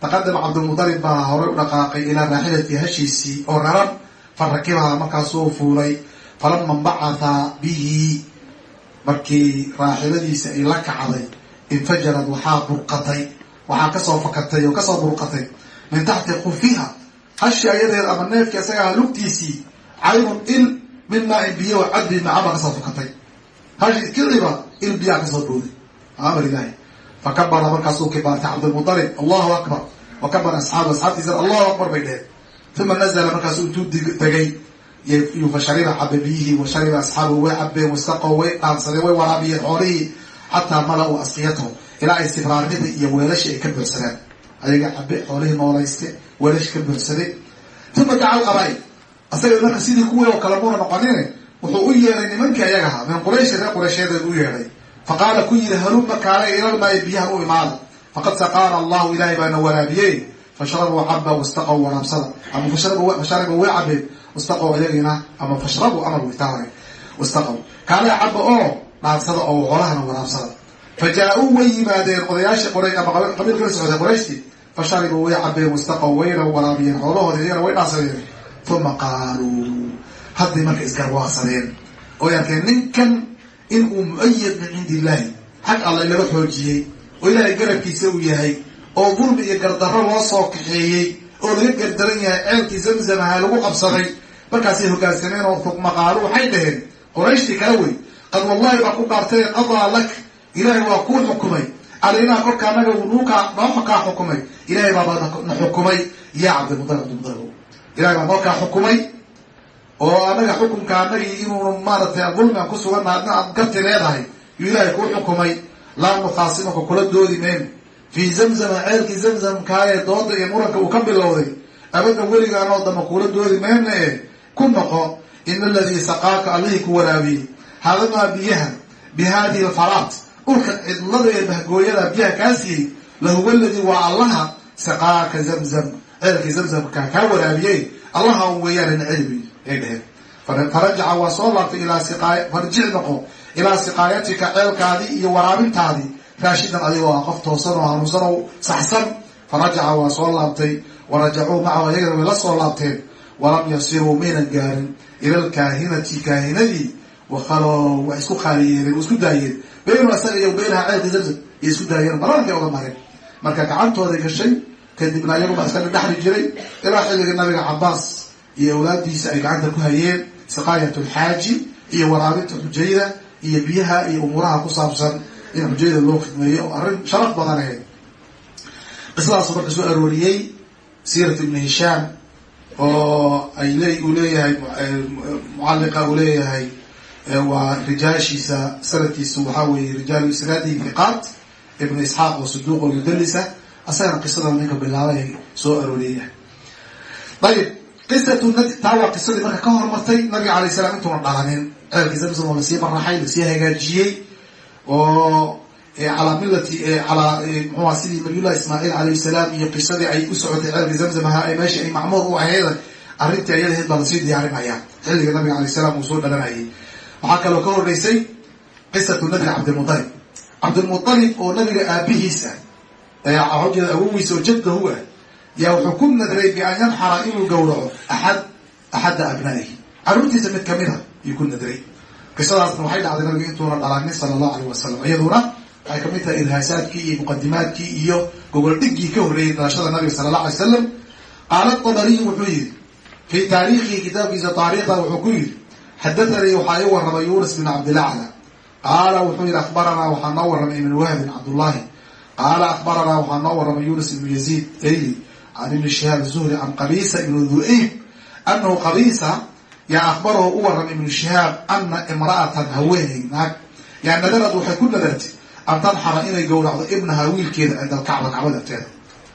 Taqadama cabdilmutalib baa horey u dhaqaaqay ilaa raaxilatii hashiisii oo raran. Fa rakibaha markaasuu fuulay. Falama bacatha bihi. Markii raaxiladiisa ay la kacday infajarad waxaa burqatay. Waxaa ka soo fakatay oo ka soo burqatay. Min taxti kufiha hashi ayadeed ama neefkii isagaa lugtiisii. Caynun il min maa in biyo cadbi macabaa ka soo fakatay hashi kiciba il biyaa ka soo booday amar ilahi fakabara markaasuu kibaartay cabdilmutalib allahu akbar. Wa kabara asxaabu asxaabtiisana allahu akbar bay dheheen uma nazla markaasuu intuu degay fashariba cabe biyihii wa shariba asxaabu way cabeen wastaqow way dhaansadeen way waraabiyeen xoolihii xataa mala-u asqiyatahu ilaa ay sibraarnida iyo weelashii ay ka buuxsadeen ayaga cabe xoolihii noolayste weelashi ka buuxsaday uma dacal qabaa'il asaga marka sidii kuwii oo kale muuna noqonine wuxuu u yeeray nimankii ayagaha min qurayshi reer quraysheedeed u yeedhay. Faqaala ku yidhi haluma kaale ilalmaayo biyahan u imaada faqad saqaana allahu ilaahay baana waraabiyey. Fashrabuu caba wastaqow waraabsada ama fashariba way cabeen wastaqow ayagina. Ama fashrabuu amar witaare wastaqow kaale caba oo dhaansada oo xoolahana waraabsada fa jaa-uu way yimaadeen odayaashii qoray ama qabiilka la socday qorayshtii fa sharibuu way cabeen wastaqow wayna waraabiyeen xoolahooda iyana way dhaasadeen uma qaaluu hadday marka isgarwaaqsadeen oy arkeen ninkan in uu mu'ayad min cindi illaahi xag alla laga xoojiyey oo ilaahay garabkiisa uu yahay oo dulmi iyo gardarro loo soo kaxeeyey oo laga gardaran yahay ceelkii zamzamaha lagu qabsaday markaasay hogaansameen oo maqaalu waxay dhaheen qorayshtii kala wey qad wallahi baa ku dhaartay qadaa lak ilaahay waa kuu xukumay alaynaa korka anaga nuukaa noo kaa xukumay ilahay baabaa na xukumay yaa cabdilmudalib cabdilmudalib ilahay baa noo kaa xukumay oo anaga xukumka anagii inuunu maaratay dulmigan ku adna aad garti leedahay yuu ilaahay kuu xukumay. Laa nukhaasimaka kula doodi meyno fii zamzama ceelkii zamzamkaayee dooda iyo muranka uu ka bilowday abadda weligaanoo dama kula doodi mayna e ku noqo ina aladii saqaaka allihii ku waraabiyey hadamaa biyaha bi hadihi alfaraat dhulka cidlada ee bahgooyada biyaha kaa siiyey lahuwa aladii waa allaha saqaaka zamzam ceelkii zamzamka kaa waraabiyey allaha un weeyaan celbi ay dheheen farajaca waa soo laabtay ilaa farjic noqo ilaa siqaayatika ceelkaadii iyo waraabintaadii. Raashidan adigoo ah qof toosan oo hanuunsan oo saxsan. Farajaca waa soo laabtay. Warajacuu macahu ayagana way la soo laabteen. Walam yasiruu maynan gaarin ila alkaahinati kaahinadii. Wakhaloo waa isku qaaliyeenen waa isku daayeen. Baynu asaga iyo baynaha ceelka zamzam iyo isku daayeen mararkay oga mareen. Marka gacantooday gashay kadibna ayagubaa iska dhadhaxri jiray. Ilaa xilligii nabiga cabaas iyo awlaadiisa ay gacanta ku hayeen siqaayat alxaaji iyo waraabinta xujayda iyo biyaha iyo umuuraha ku saabsan in xujayda loo khidmeeyo oo arrin sharaf badan ahayd. Qisadaasu marka soo arooriyey siirat ibni hishaam oo ay le uu leeyahay mucalliqa uu leeyahay waa rijaashiisa sanadkiisu waxaa weeye rijaalu isnaadihi fiqaat ibnu isxaaq oo saduuq oo mudalisa asagana qisada ninka bilaabay soo arooriyaya ayib qisatu taa waa qisadii marka ka hormartay nabiga alay slam intuuna dhalanin ceelkii zamzam oo la sii baraxay la sii hagaajiyey oo calaa millati calaa muxuha sidii nabiyullahi ismaaciil alayhi salaam iyo qisadii ay u socotay ceelkii zamzam ahaa ee meeshii ay macmuur u ahayd arrintii ayadaheed baa la sii diyaarinaya xilliga nabiga alay salam uu soo dhalanayay waxaa kaloo ka horreysay qisatu nadri cabdilmutalib cabdilmutalib oo nabiga aabihiisa xojada awogiisa oo jaddahu ah yaa wuxuu ku nadray bi an yanxara inuu gowraco axad axadda abnaa'ihi. Carruurtiisa mid ka mid a ayuu ku nadray. Qisadaasna waxay dhacday nabiga intuuna dhalanin sala allahu alayh wasalam iyaduna waxay ka mid tahay irhaasaadkii iyo muqadimaadkii iyo gogol ka horreeyey dhalashada nabiga sala allah alay salam qaala tabariy wuxuu yihi fii taariikhihi kitaabkiisa taariikhda wuxuu ku yihi xadathanii waxaa ii warramay yuunus bin cabdilacla. Qaala wuxuu yihi akhbaranaa waxaa noo warramay ibn wahbin cabdullahi qaala akhbaranaa waxaa noo warramay yuunus ibnu yaziid ayli can ibni shihaab zuhri can qabiisa ibnu du'eyb anahu qabiisa yaa akhbarahu u warramay ibnu shihaab ana imra'atan haweeney naag yaa nadarad waxay ku nadartay an tanxara inay gowracdo ibnaha wiilkeeda cinda alkacba kacbada agteeda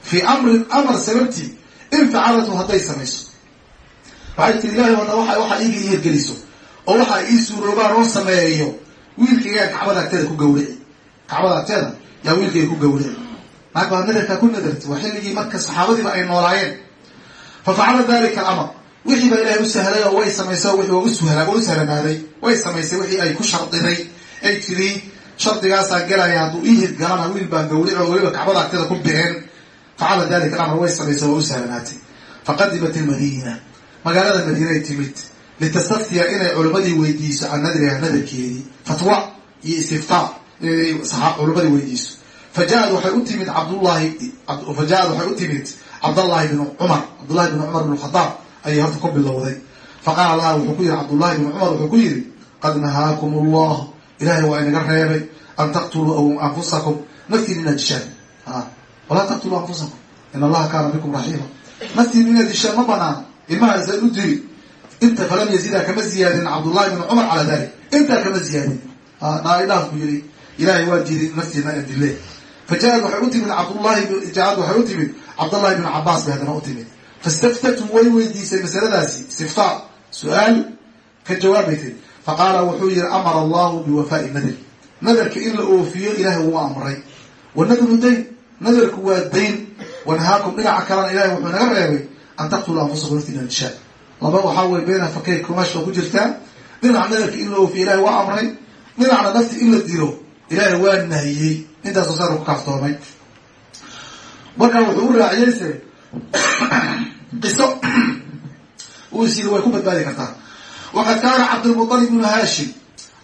fii amrin amar sababtii in facalatu hadday samayso waxay tiri ilahay wada waa waxa iiga ihergeliso oo waxa ii suuroobaan oo sameeyo wiilkaygaa kacbada agteeda ku gawrici kacbada agteeda yaa wiilkayga ku gawrici naag baa nadarkaa ku nadartay waa xilligii marka saxaabadiiba ay noolaayeen. Fa facala dalika alamar wixii baa ilahay u sahlay oo way samaysay waa u sahlanaaday way samaysay wixii ay ku shardiday ay tiri shardigaasaa gelaya hadduu ii hirgalana wiil baan gawrici oo weliba kacbada agteeda ku bixeen facala dalika alamar way samaysay waa u sahlanaatay. Faqadimat ilmadiina magaalada madiinay timid. Litastaftiya inay culimmadii weydiiso can nadriha nadarkeedii. Fatwa iyo istiftaa culimadii weydiiso fa jaaad waxay u timid cabdullahi fa jaaad waxay u timid cabdallahi bn cumar. Cabdullahi bn cumar bn khadaab ayay horta ku bilowday faqaala wuxuu ku yihi cabdullahi bn cumar wuxuu ku yihi qad nahaakum allah ilahay waa inaga reebay. An taqtuluu anfusakum. Naftiin inaad dishaan walaa taqtuluu anfusakum. In allaha kaana bikum raxiima. Naftiin inaad dishaan ma banaana ilmaha sa u diri. Inta falam yazidaa kama ziyaadin cabdullahi bn cumar calaa dalik intaa kama ziyaadin. Naaidaaf buu yihi ilahay waa diiday naftiina aan dile fa jaaad waxay u timid cabdullahi jaaad waxay u timid cabdullahi bn cabaas bay haddana u timid. Fastaftatu way weydiisay masaladaasi istiftaa su'aal ka jawaabay tiri faqaala wuxuu yihi amara allahu biwafaai nadri nadarka in la oofiyo ilahay wuu amray. Wa nadru dayn nadarku waa dayn. Wanahaakum dhinaca kalena ilahay wuxuu naga reebay an taqtulu anfusakum naftiina dishaan laba waxaa weye beyna fakay kumash oo ku jirtaa dhinaca nadarka in la oofiyo ilahay waa amray. Dhinacna nafti in la dilo ilahay waa nahiyey intaasoo saar ku kaaftoomay. Markaa wuxuu u raaciyeyse qiso. Uu is yiri way ku badbaadi kartaa. Waqad kaana cabdulmualib ibnu haashim.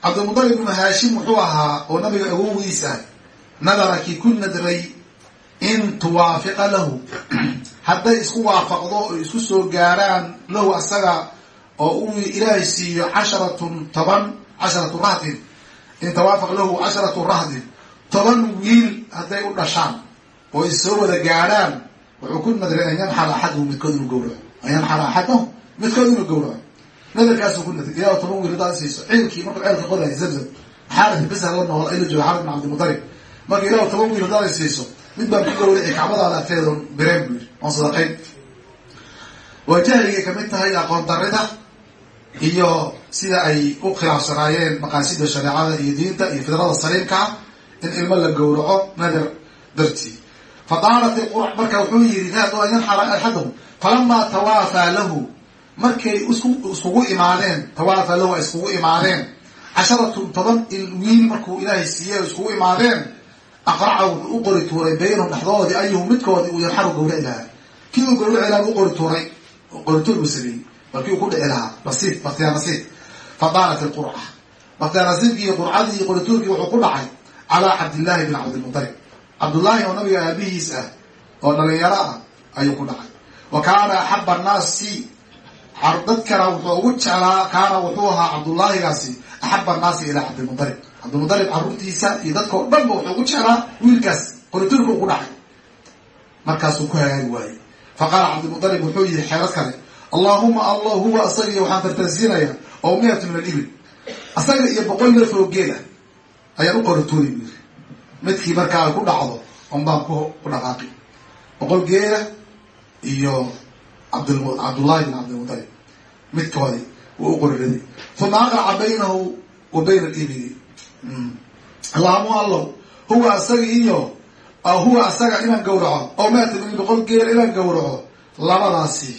Cabdilmualib ibnu haashim wuxuu ahaa oo nabiga awowiis ah nadara kii ku nadray in tuwaafiqa lahu. Hadday isku waafaqdo oo isku soo gaaraan lahu asaga oo uu ilaahay siiyo casharatun toban casharatu rahdin in tawaafaq lahu casharatu rahdin toban wiil hadday u dhashaan oo is soo wada gaadhaan wuxuu ku nadray an yanxara axadahu midkood inuu gawraco an yanxara axadahu midkood inuu nadarkaasuu ku nadray ilah toban wiil haddaad siiso ciilkii markuu ceelka qodayo zamzam xaaris bisa la nool ayla jooga xaaris bin cabdilmutalib marka ilah toban wiil haddaad siiso mid baan ku gawraci kacbadaada agteeda bireen buu yiri oon sadaqayn. Waa jahligay ka mid tahay aqoon darida iyo sida ay u khilaafsanaayeen maqaasida shareecada iyo diinta iyo fidrada saliimkaa in ilmo la gawraco nadar dartii fadaalat ilqurc marka wuxuu an yanxara axadahu falamaa tawaafaa lahu markay iskugu imaadeen tawaafaa lahu ay iskugu imaadeen casharatun toban wiil markuu ilaahay siiyey iskugu imaadeen aqraca wuxuu u qori tuuray baynahum dhexdoodii ayuhu midkoodii uu yanxaru gawraci lahaa kii uu gawraci lahaa u qori tuuray? Qorituur buu sameeyey balkii uu ku dhici lahaa nasiib baktiyaa nasiib fadaalat ilqurca baktiyaa nasiibkii qurcadii qorituurkii wuxuu ku dhacay calaa cabdillahi bin cabdilmutalib cabdullaahi oo nabiga aabihiis ah oo dhalinyaro ah ayuu ku dhacay wa kaana axaba annaasi dadkana wuxuu ugu jeclaa kaana wuxuu ahaa cabdullaahigaasi axaba annaasi ilaa cabdilmutalib cabdilmutalib carruurtiisa iyo dadka o dhanba wuxuu ugu jeclaa wiilkaas qorituurka uu ku dhacay markaasuu ku hagaagi waayey fa qaala cabdilmutalib wuxuu yihi xeelad kale allahuma allah huwa asaga waxaan tartansiinayaa oo miyatu min alibil asaga iyo boqol neef oo geel ah ayaan u qorituuri buu yiri midkii markaa ku dhacdo on baan ku dhaqaaqi. Boqol geela iyo cabdullahi bin cabdilmutalib midkoodi wuu u qoriraday uma aqraca baynahu wa bayna alibili allahuma allow huwa asaga iyo huwa asaga inaan gawraco oo maata min boqol geela inaan gawraco labadaasi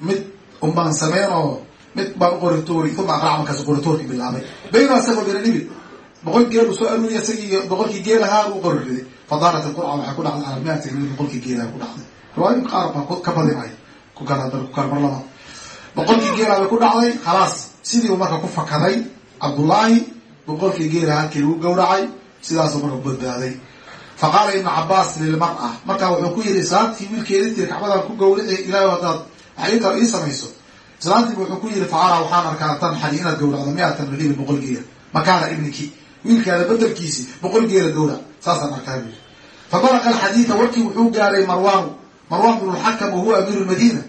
mid un baan sameyn oo mid baan uqorituuri uma aqraca markaas qorituurki bilaabay baynahu asaga wa bayna alibil boqol geel uu soo aruuriya isagii boqolkii geelahaa uu qoririday fadaarat ilqurca ku dhacday cala miati min boqolkii geelaha ku dhacday. Riwaayinka qaar baa ka badinay ku kala ku kala mar labaad boqolkii geela bay ku dhacday. Khalaas sidii uu marka ku fakaday cabdullaahi boqolkii geela halkii lagu gawracay sidaasuu marka ku badbaaday. Fa qaala ibnu cabaas lilmar-a markaa wuxuu ku yihi islaantii wiilkeedii tiri kacbadan ku gawrici ilaah haddaad samayso islaantiiba wuxuu ku yihi fa araa waxaan arkaa tanxali inaad gawracdo miatan milibin boqol geela makaana ibniki wiilkaada bedelkiisi boqol geela gawrac saasaan arkaa buu balaqa alxadiida warkii wuxuu gaaray marwaanu marwan bnu lxakam wa huwa amiiru lmadiina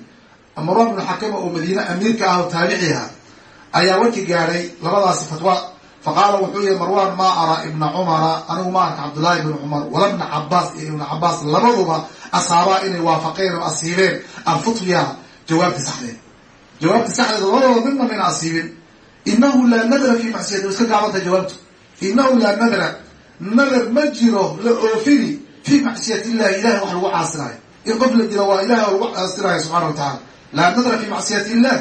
marwan bnu xakama oo madiine amiirka ah oo taabici ah ayaa warkii gaadhay labadaasi fatwa. Fa qaala wuxuu yihi marwan maa araa ibna cumara? Anigu ma arka cabdullaahi ibnu cumar wala bna cabaas iyo ibna cabaas labaduba asaabaa inay waafaqeen oo asiibeen alfutya jawaabti saxdeed jawaabti saxdeed labadooda midna mayna asiibin inahu laa nadra fi macsiyati iska gaabanta jawaabtu inahu laa nadra nadar ma jiro la oofini fi macsiyati illahi ilahay wax lagu caasinayo in qof la dilo waa ilahay lagu caasinayo subxana wa tacaala laa nadra fi macsiyati illah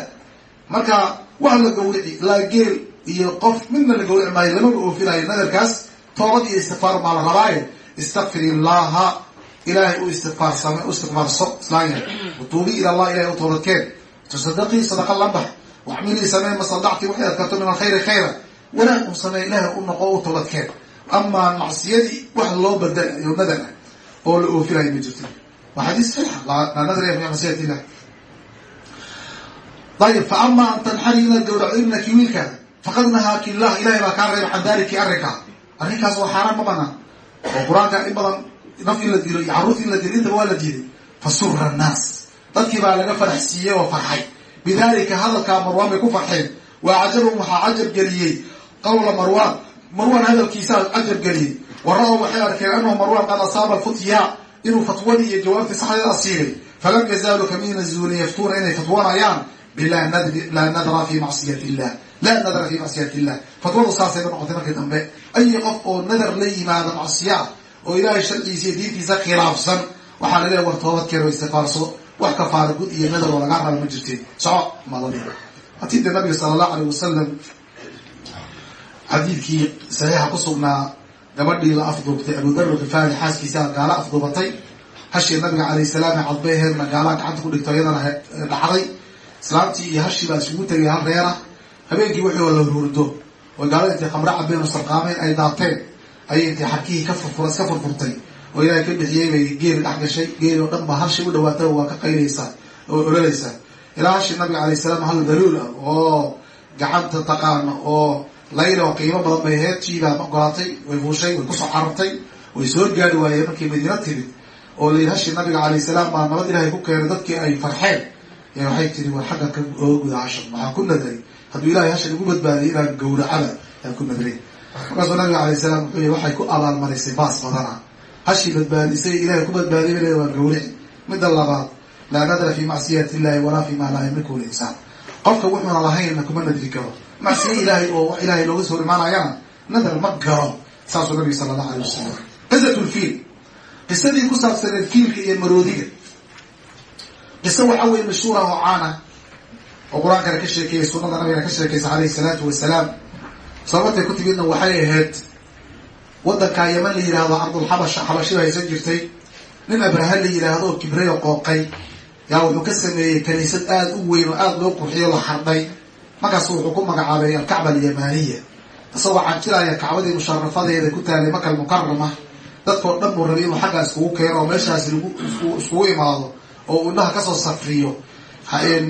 marka wax la gawrici laa geel iyo qof midna la gawrici maayo lamaba oofinayo nadarkaas toobad iyo istikfaar maa la rabaaye istakfir illaha ilahay u istiqfaarsame u istiqfaarso islaanya watuubi ila allah ilahay u toobadkeen tasadaqii sadaqa lambax waxmilii samee masadacti waxay adkato min alkhayri khayra. Wanaag un samee ilahay u noqo u toobadkeen amaa macsiyadii wax loo badalayo nadar ah oo la oofinayo ma jirto. Waa xadiis saxa laa nadriya fi macsiyat illah. Ayib fa ama an tanxari inaad gawracdo ibnaki wiilkaada faqad nahaaki illah ilahay baa kaa reeba can daliki arrinkaa arrinkaas waa xaaraan ma banaan. Oo qur'aanka in badan naf in la dilo iyo carruurt in la dilo intaba waa la diiday. Fa sura annaas dadkii baa laga farax siiyey oo farxay. Bidalika hadalkaa marwaan bay ku farxeen. Wa cajabahum waxaa cajab geliyey? Qawla marwaan. Marwaan hadalkiisaa cajab geliyey. Wa ra'ow waxay arkeen anahu marwaan qad asaaba alfutya inuu fatwadii iyo jawaabtii saxdeed asiibay falam yazaalu kamina zuulin yaftuuna inay fatwanayaan? Bilaa nadra fi macsiyati illah laa nadra fi macsiyati illah fatwadu saasayba noqotay markii dambe. Ayi qof oo nadar la yimaado macsiya ah oo ilaahay sharciisa iyo diintiisa khilaafsan waxaa la leeya war toobadkeeno istiqaarso wax kafaara gud iyo nadar oo lagaa raba ma jirteen soco maladi hatii de nabiga sala allahu alayh wasalam xadiidkii saxiixa ku sugnaa gabadhii la afduubtay abudar alkifaari xaaskiisa gaala afduubatay. Hashii nabiga calayh salaam ee cadbeheedna gaalaa gacanta ku dhigto iyadana dhacday islaamtii iyo hashii baa isugu tegay hal reera habeenkii wixii la hurdo oo gaalada intay khamre cabeen oo sarqaameen ay daateen. Ayay intay xarkihii ka furfura iska furfurtay oo ilaahay ka bixiyey bay geeli dhex gashay geeli oo dhan ba halshii u dhawaatay waa ka qayleysaa oo ololaysaa ilaa hashii nabiga calayh salaam hal daluul ah oo gacanta taqaano oo layla oo qiimo badan bay aheyd jiibaa ogolaatay way fuushay way ku soo carartay way soo gaari waayeen markay madiina timid oo la yidhi hashii nabiga calayh salaam baa nabad ilaahay ku keenay dadkii ay farxeen. Ee waxay tiri war xagga ka oga guda hashan waxaan ku nadray? Hadduu ilahay hashan igu badbaadiyay inaan gawracada aan ku nadray. Markaasuu nabiga calayh salaam wuxuu yihi waxay ku abaalmarisay baas badana hashii badbaadisay ilahay ku badbaadiyay bale waa gawrici midda labaad laa nadra fi macsiyati illahi walaa fi ma laa yamliku linsaan. Qofka wuxuuna lahaynna kuma nadri karo. Macsiye ilaahay oo wax ilaahay looga soo imaanayana nadar ma garo saasuu nabiga sala allahu alay wasalam qisat lfiil qisadii ku saabsaneed fiilka iyo maroodiga. Qiso waxaa weye mashhuura oo caana. Oo qur'aankana ka sheekeeyay sunada nabigana ka sheekaysa calayhi salaatu wasalaam. Sababtay ku timidna waxay ahayd wadankaa yaman la yihahdo ardulxabasha xabashiba haysan jirtay. Nin abraha la yidhaahdo oo qooqay. Yaa wuxuu ka sameeyey kaniisad aada u weyn oo aada loo qurxiyo la xardhay. Markaasu wuxuu ku magacaabay alkacba alyamaniya. Isagoo canjilaya kacbadii musharafadeeda ku taalay maka almukarama dadkao dhan buu rabay inuu xaggaa iskugu keeno oo meeshaasi iskugu imaado oo uu indhaha ka soo safriyo.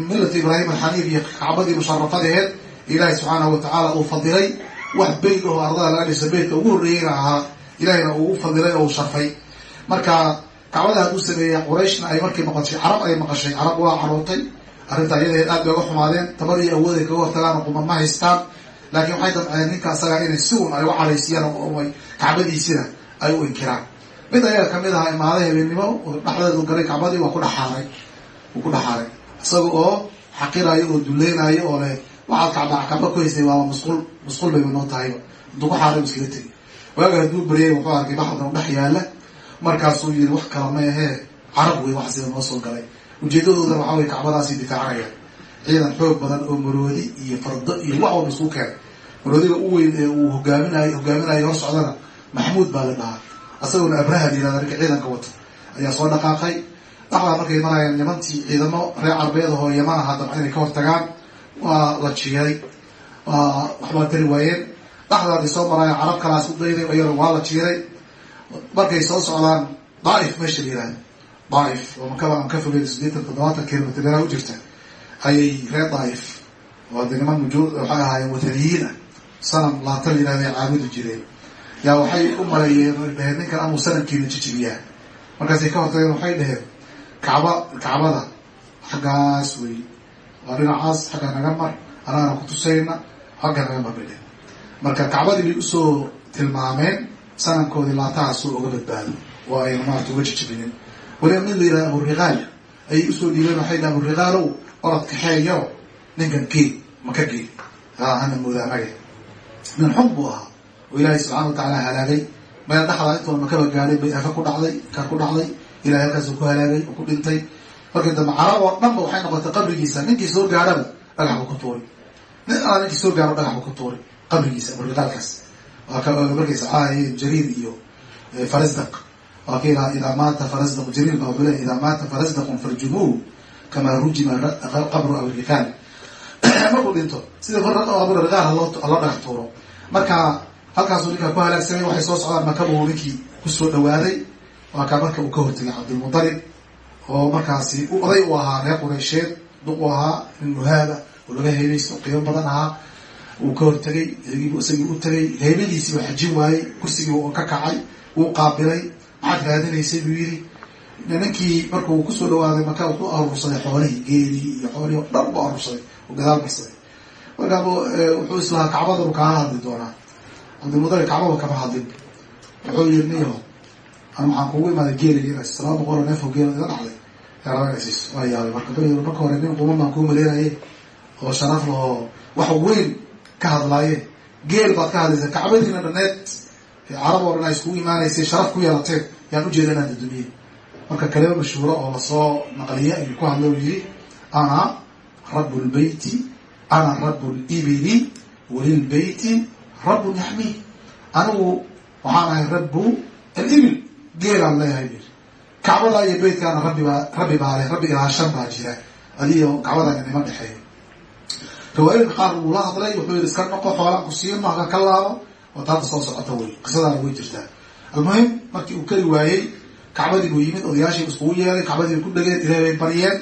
Millatu ibraahim alxaniif iyo kacbadii musharafadeed ilaahay subxaanahu watacaala uu fadilay wax beyd oo ardada laga dhiso beydka ugu horreeyeyna ahaa ilahayna uu fadilay oo uu sharfay. Marka kacbada hadduu sameeyey qurayshna ay markay maqashay carab ay maqashay. Carab waa carootay. Arrinta iyadaheed aad bay uga xumaadeen. Tabar iyo awood ay kaga hortagaan oo quma ma haystaan. Laakiin waxay damceen ninka asaga inay si un ay u caraysiyaan oo kacbadiisina ay u inkiraan. Mid ayaga ka mid ahaa imaada habeennimo dhexdeedu galay kacbadii waa ku dhaxaaray. Wuu ku dhaxaaray. Isaga oo xaqirayo oo dulleynayo oo leh waxaad kacba kacba ku haystay waaba musqul musqul bayba noo tahayba hadduu ku xaaray iskaga tegi waaga hadduu baryay wuxuu arkay baxdan u dhex yaalla markaasuu yiri wax kala ma ahee carab wey wax sida noo soo galay. Ujeedadoodana waxaa wey kacbadaasi difaacaya ciidan xoog badan oo maroodi iyo fardo iyo wax walba isku keenay maroodiga u weyn ee uu hogaaminayo hogaaminayo hor socdana maxmuud baa la dhahaa. Asaguna abraha la yirahda ninka ciidanka wato ayaa soo dhaqaaqay. Dhaxdaa markay marayaan yamantii ciidamo reer carbeed ahoo yaman ahaa dabcan inay ka hortagaan waa la waa waxbaa tari waayeen. Dhaxdaadi soo maraayan carab kalaas u dayday iyana waa la jiiray markay soo socdaan daaif meesha la yihahdo daaif oo makaba aan ka fogeyn sideetan toddobaatan kilomitr meelaha u jirta. Ayay reer daaif oo de niman mujuud waxay ahaayeen wathaniyiin ah sanam laata la yihahda ay caabudi jireen. Yaa waxay u maleeyeen oy dhaheen ninkan amuu sanamkiina jijibiyaa markaasay ka hortageen waxay dhaheen kacba kacbada xaggaas wey waa dhinacaas xagga naga mar anaana kutusayna xagga naga mar marka kacbadii bay u soo tilmaameen sanamkoodii laatahaasoo oga badbaado oo ayna maarata uga jijibinin. Waliba mid la yihahda aburiqaal ayay u soo dhiibeen waxay dhaha aburiqaalow orad kaxeeyo ninkan geel maka geel hana moodaamage nin xun buu ahaa oo ilaahay subxana wa tacaala halaagay meel dhaxdaa intoona makaba gaadhay bay afa ku dhacday kar ku dhacday. Ilahay halkaasuu ku halaagay oo ku dhintay markii dambe carab oo dhanba waxay noqotay qabrigiisa. Ninkii soo gaadhaba dhagax ku tuuri nin alla ninkii soo gaaro dhagax ku tuuri qabrigiisa aburiqaalkaas markaysa caayeen jariir iyo farasdaq waa ka ilaha idaa maata farasdaq jariir baa wuxuu leya idaa maata farasdaqun farjumuuhu kamaa rujima qabru aburiqaal markuu dhinto sida aburiqaal haloo dhagax tuuro. Marka halkaasuu ninkaa ku halaagsamay waxay soo socdaan makabuu ninkii ku soo dhawaaday. Waa kaa marka uu ka hortegay cabdilmutalib oo markaasi oday u ahaa reer qureysheed duq u ahaa nin muhaaba oo laga heebaysto qiimo badan ahaa uu ka hortegay isagii u tegay heybadiisii buu xajin waayey kursigii u ka kacay wuu qaabilay maxaad raadinaysay buu yidhi. Ninkii markuu ku soo dhawaaday marka wuxuu aruursaday xoolihii geelii iyo xoolihii o dhan bu aruursaday oo gadaal marsaday markaa wuxuu islahaa kacbada u kaala hadli doonaa. Cabdilmutalib kacbaba kama hadlin. Wuxuu yiri niyo an waxaan kugu imaaday geeli laba boqoloo neef oo geel iga dhacday yarabasiis waa yaabay hore nin quman baan kuu maleynaye oo sharaf lahoo wax weyn ka hadlaaye. Geel baad ka kacbadiina dhaneed. Carab oo dhan iskugu imaanaysay sharaf ku yeelateen yaan ujeeda inaan dadumiye marka kaleba mashhuuro oo la soo naqliye ayuu ku hadla u yiri ana rabu lbeyti ana rabu libili walilbeyti rabbun yaxmii anigu waxaan ahay rabu alibil. Geelaan leeyahay bir kacbada iyo beytkaana rabbibaa rabbi baa leh rabbi ilaashan baa jira. Adiyo kacbadana nima dhexeeyo. Riwaayooyinka qaar wuu la hadlay wuxuu yihi iska noqo xoolaan ku siino haka ka laabo. Oo taada soo socota wey qisadaana way jirtaa. Almuhim markii uu kari waayey kacbadii buu yimid odayaashii iskugu yeeray kacbadii bay ku dhegeen ilahay bay baryeen.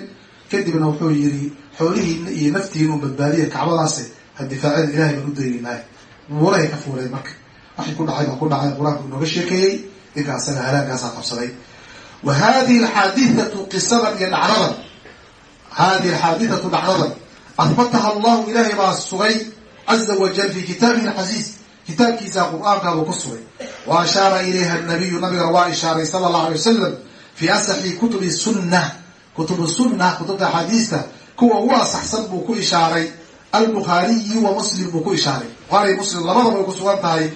Kadibna wuxuu yihi xoolihiina iyo naftiina un badbaadiya kacbadaasi ha difaacida ilahay baan u daynaynaayo buurahay ka fuuleen marka. Waxay ku dhacay baa ku dhacay qur'aanku inooga sheekeeyey ninka asaga qabsaday wa hadihi alxaadithatu qisadan iyo dhacdadan hadihi alxaadithatu dhacdadan ahbataha allahu ilahay baa sugay caza wajal fi kitaabihi alcasiiz kitaabkiisa qur'aankaabuu ku sugay. Wa ashaara ilayha nabiyu nabigana waa ishaaray sala allahu alay wasalam fi asaxi kutubi sunna kutubu sunna kutubta axaadiista kuwa ugu asaxsan buu ku ishaaray. Albukhaariyi wa muslim buu ku ishaaray. Buhaari muslim labadaba way ku sugan tahay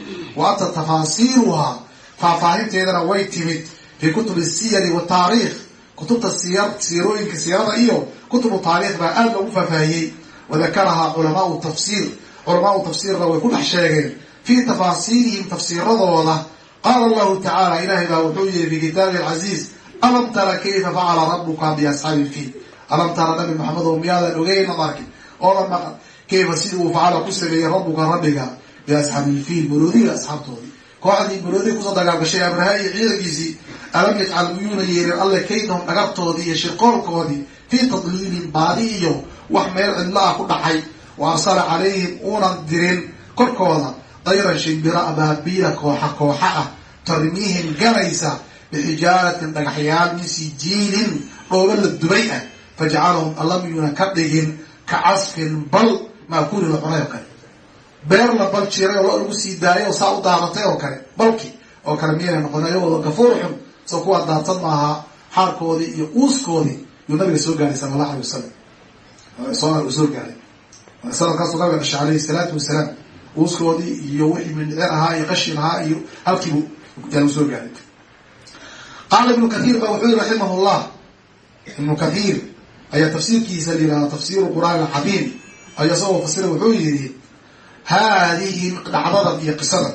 fi kutubi siyari wataariikh kutubta siya siirooyinka siirada iyo kutubu taarikh baa aad loogu faahfaahiyey wadakarahaa culamaau tafsiir culamaau tafsiirna way ku dhex sheegeen fii tafaasiirihim tafsiiradooda qaala allahu tacaala ilahay baa wuxuu yihi fi kitaabihi alcaziiz alam tara kayfa facala rabuka biasxaabi ilfiil alam tara nabi maxamed oo miyaadan ogeyn ad arkin oodan maqan kayfa sidii uu facala ku sameeyey rabuka rabbiga biasxaabi ilfiil maroodiga asxaabtoodii kooxdii maroodiga ku soo dagaalgashay abraha iyo ciidankiisii alam yajcal miyuuna yeelin alle kaydahum dhagartoodii iyo shirqoolkoodii fii tadliilin baadi iyo wax meel cidlo ah ku dhacay wa arsala calayhim uunan dirin korkooda dayran shimbira abaabiila kooxa kooxa ah tarmiihim ganaysa bixijaaratin dhagaxyaal min sijiilin dhooba la dubay ah fajacalahum alla miyuuna ka dhigin ka casfin bal maakuli la cunay oo kale. Beer la bal jiray oo lagu sii daayay oo saa u daaratay oo kale balki oo kale miyayna noqon ayagooda gafuur xun soo kuwaa daadsan maaha xaarkoodii iyo uuskoodii yuu nabiga soo gaaray sala allahu alay wasalam soo soo gaaray. Sanadkaasuu nabiga dhashay alayhi salaatu wasalaam uuskoodii iyo wixii mindhicir ahaa iyo qashin ahaa iyo halkiibu yaa soo gaaray. Qaala ibnu kathiir ba wuxuu yihi raximah llah ibnu kathiir ayaa tafsiirkiisa la yihahda tafsiiru qur'aan alcadiim ayaa isagoo fasira wuxuu yihi haadihi dhacdadan iyo qisadan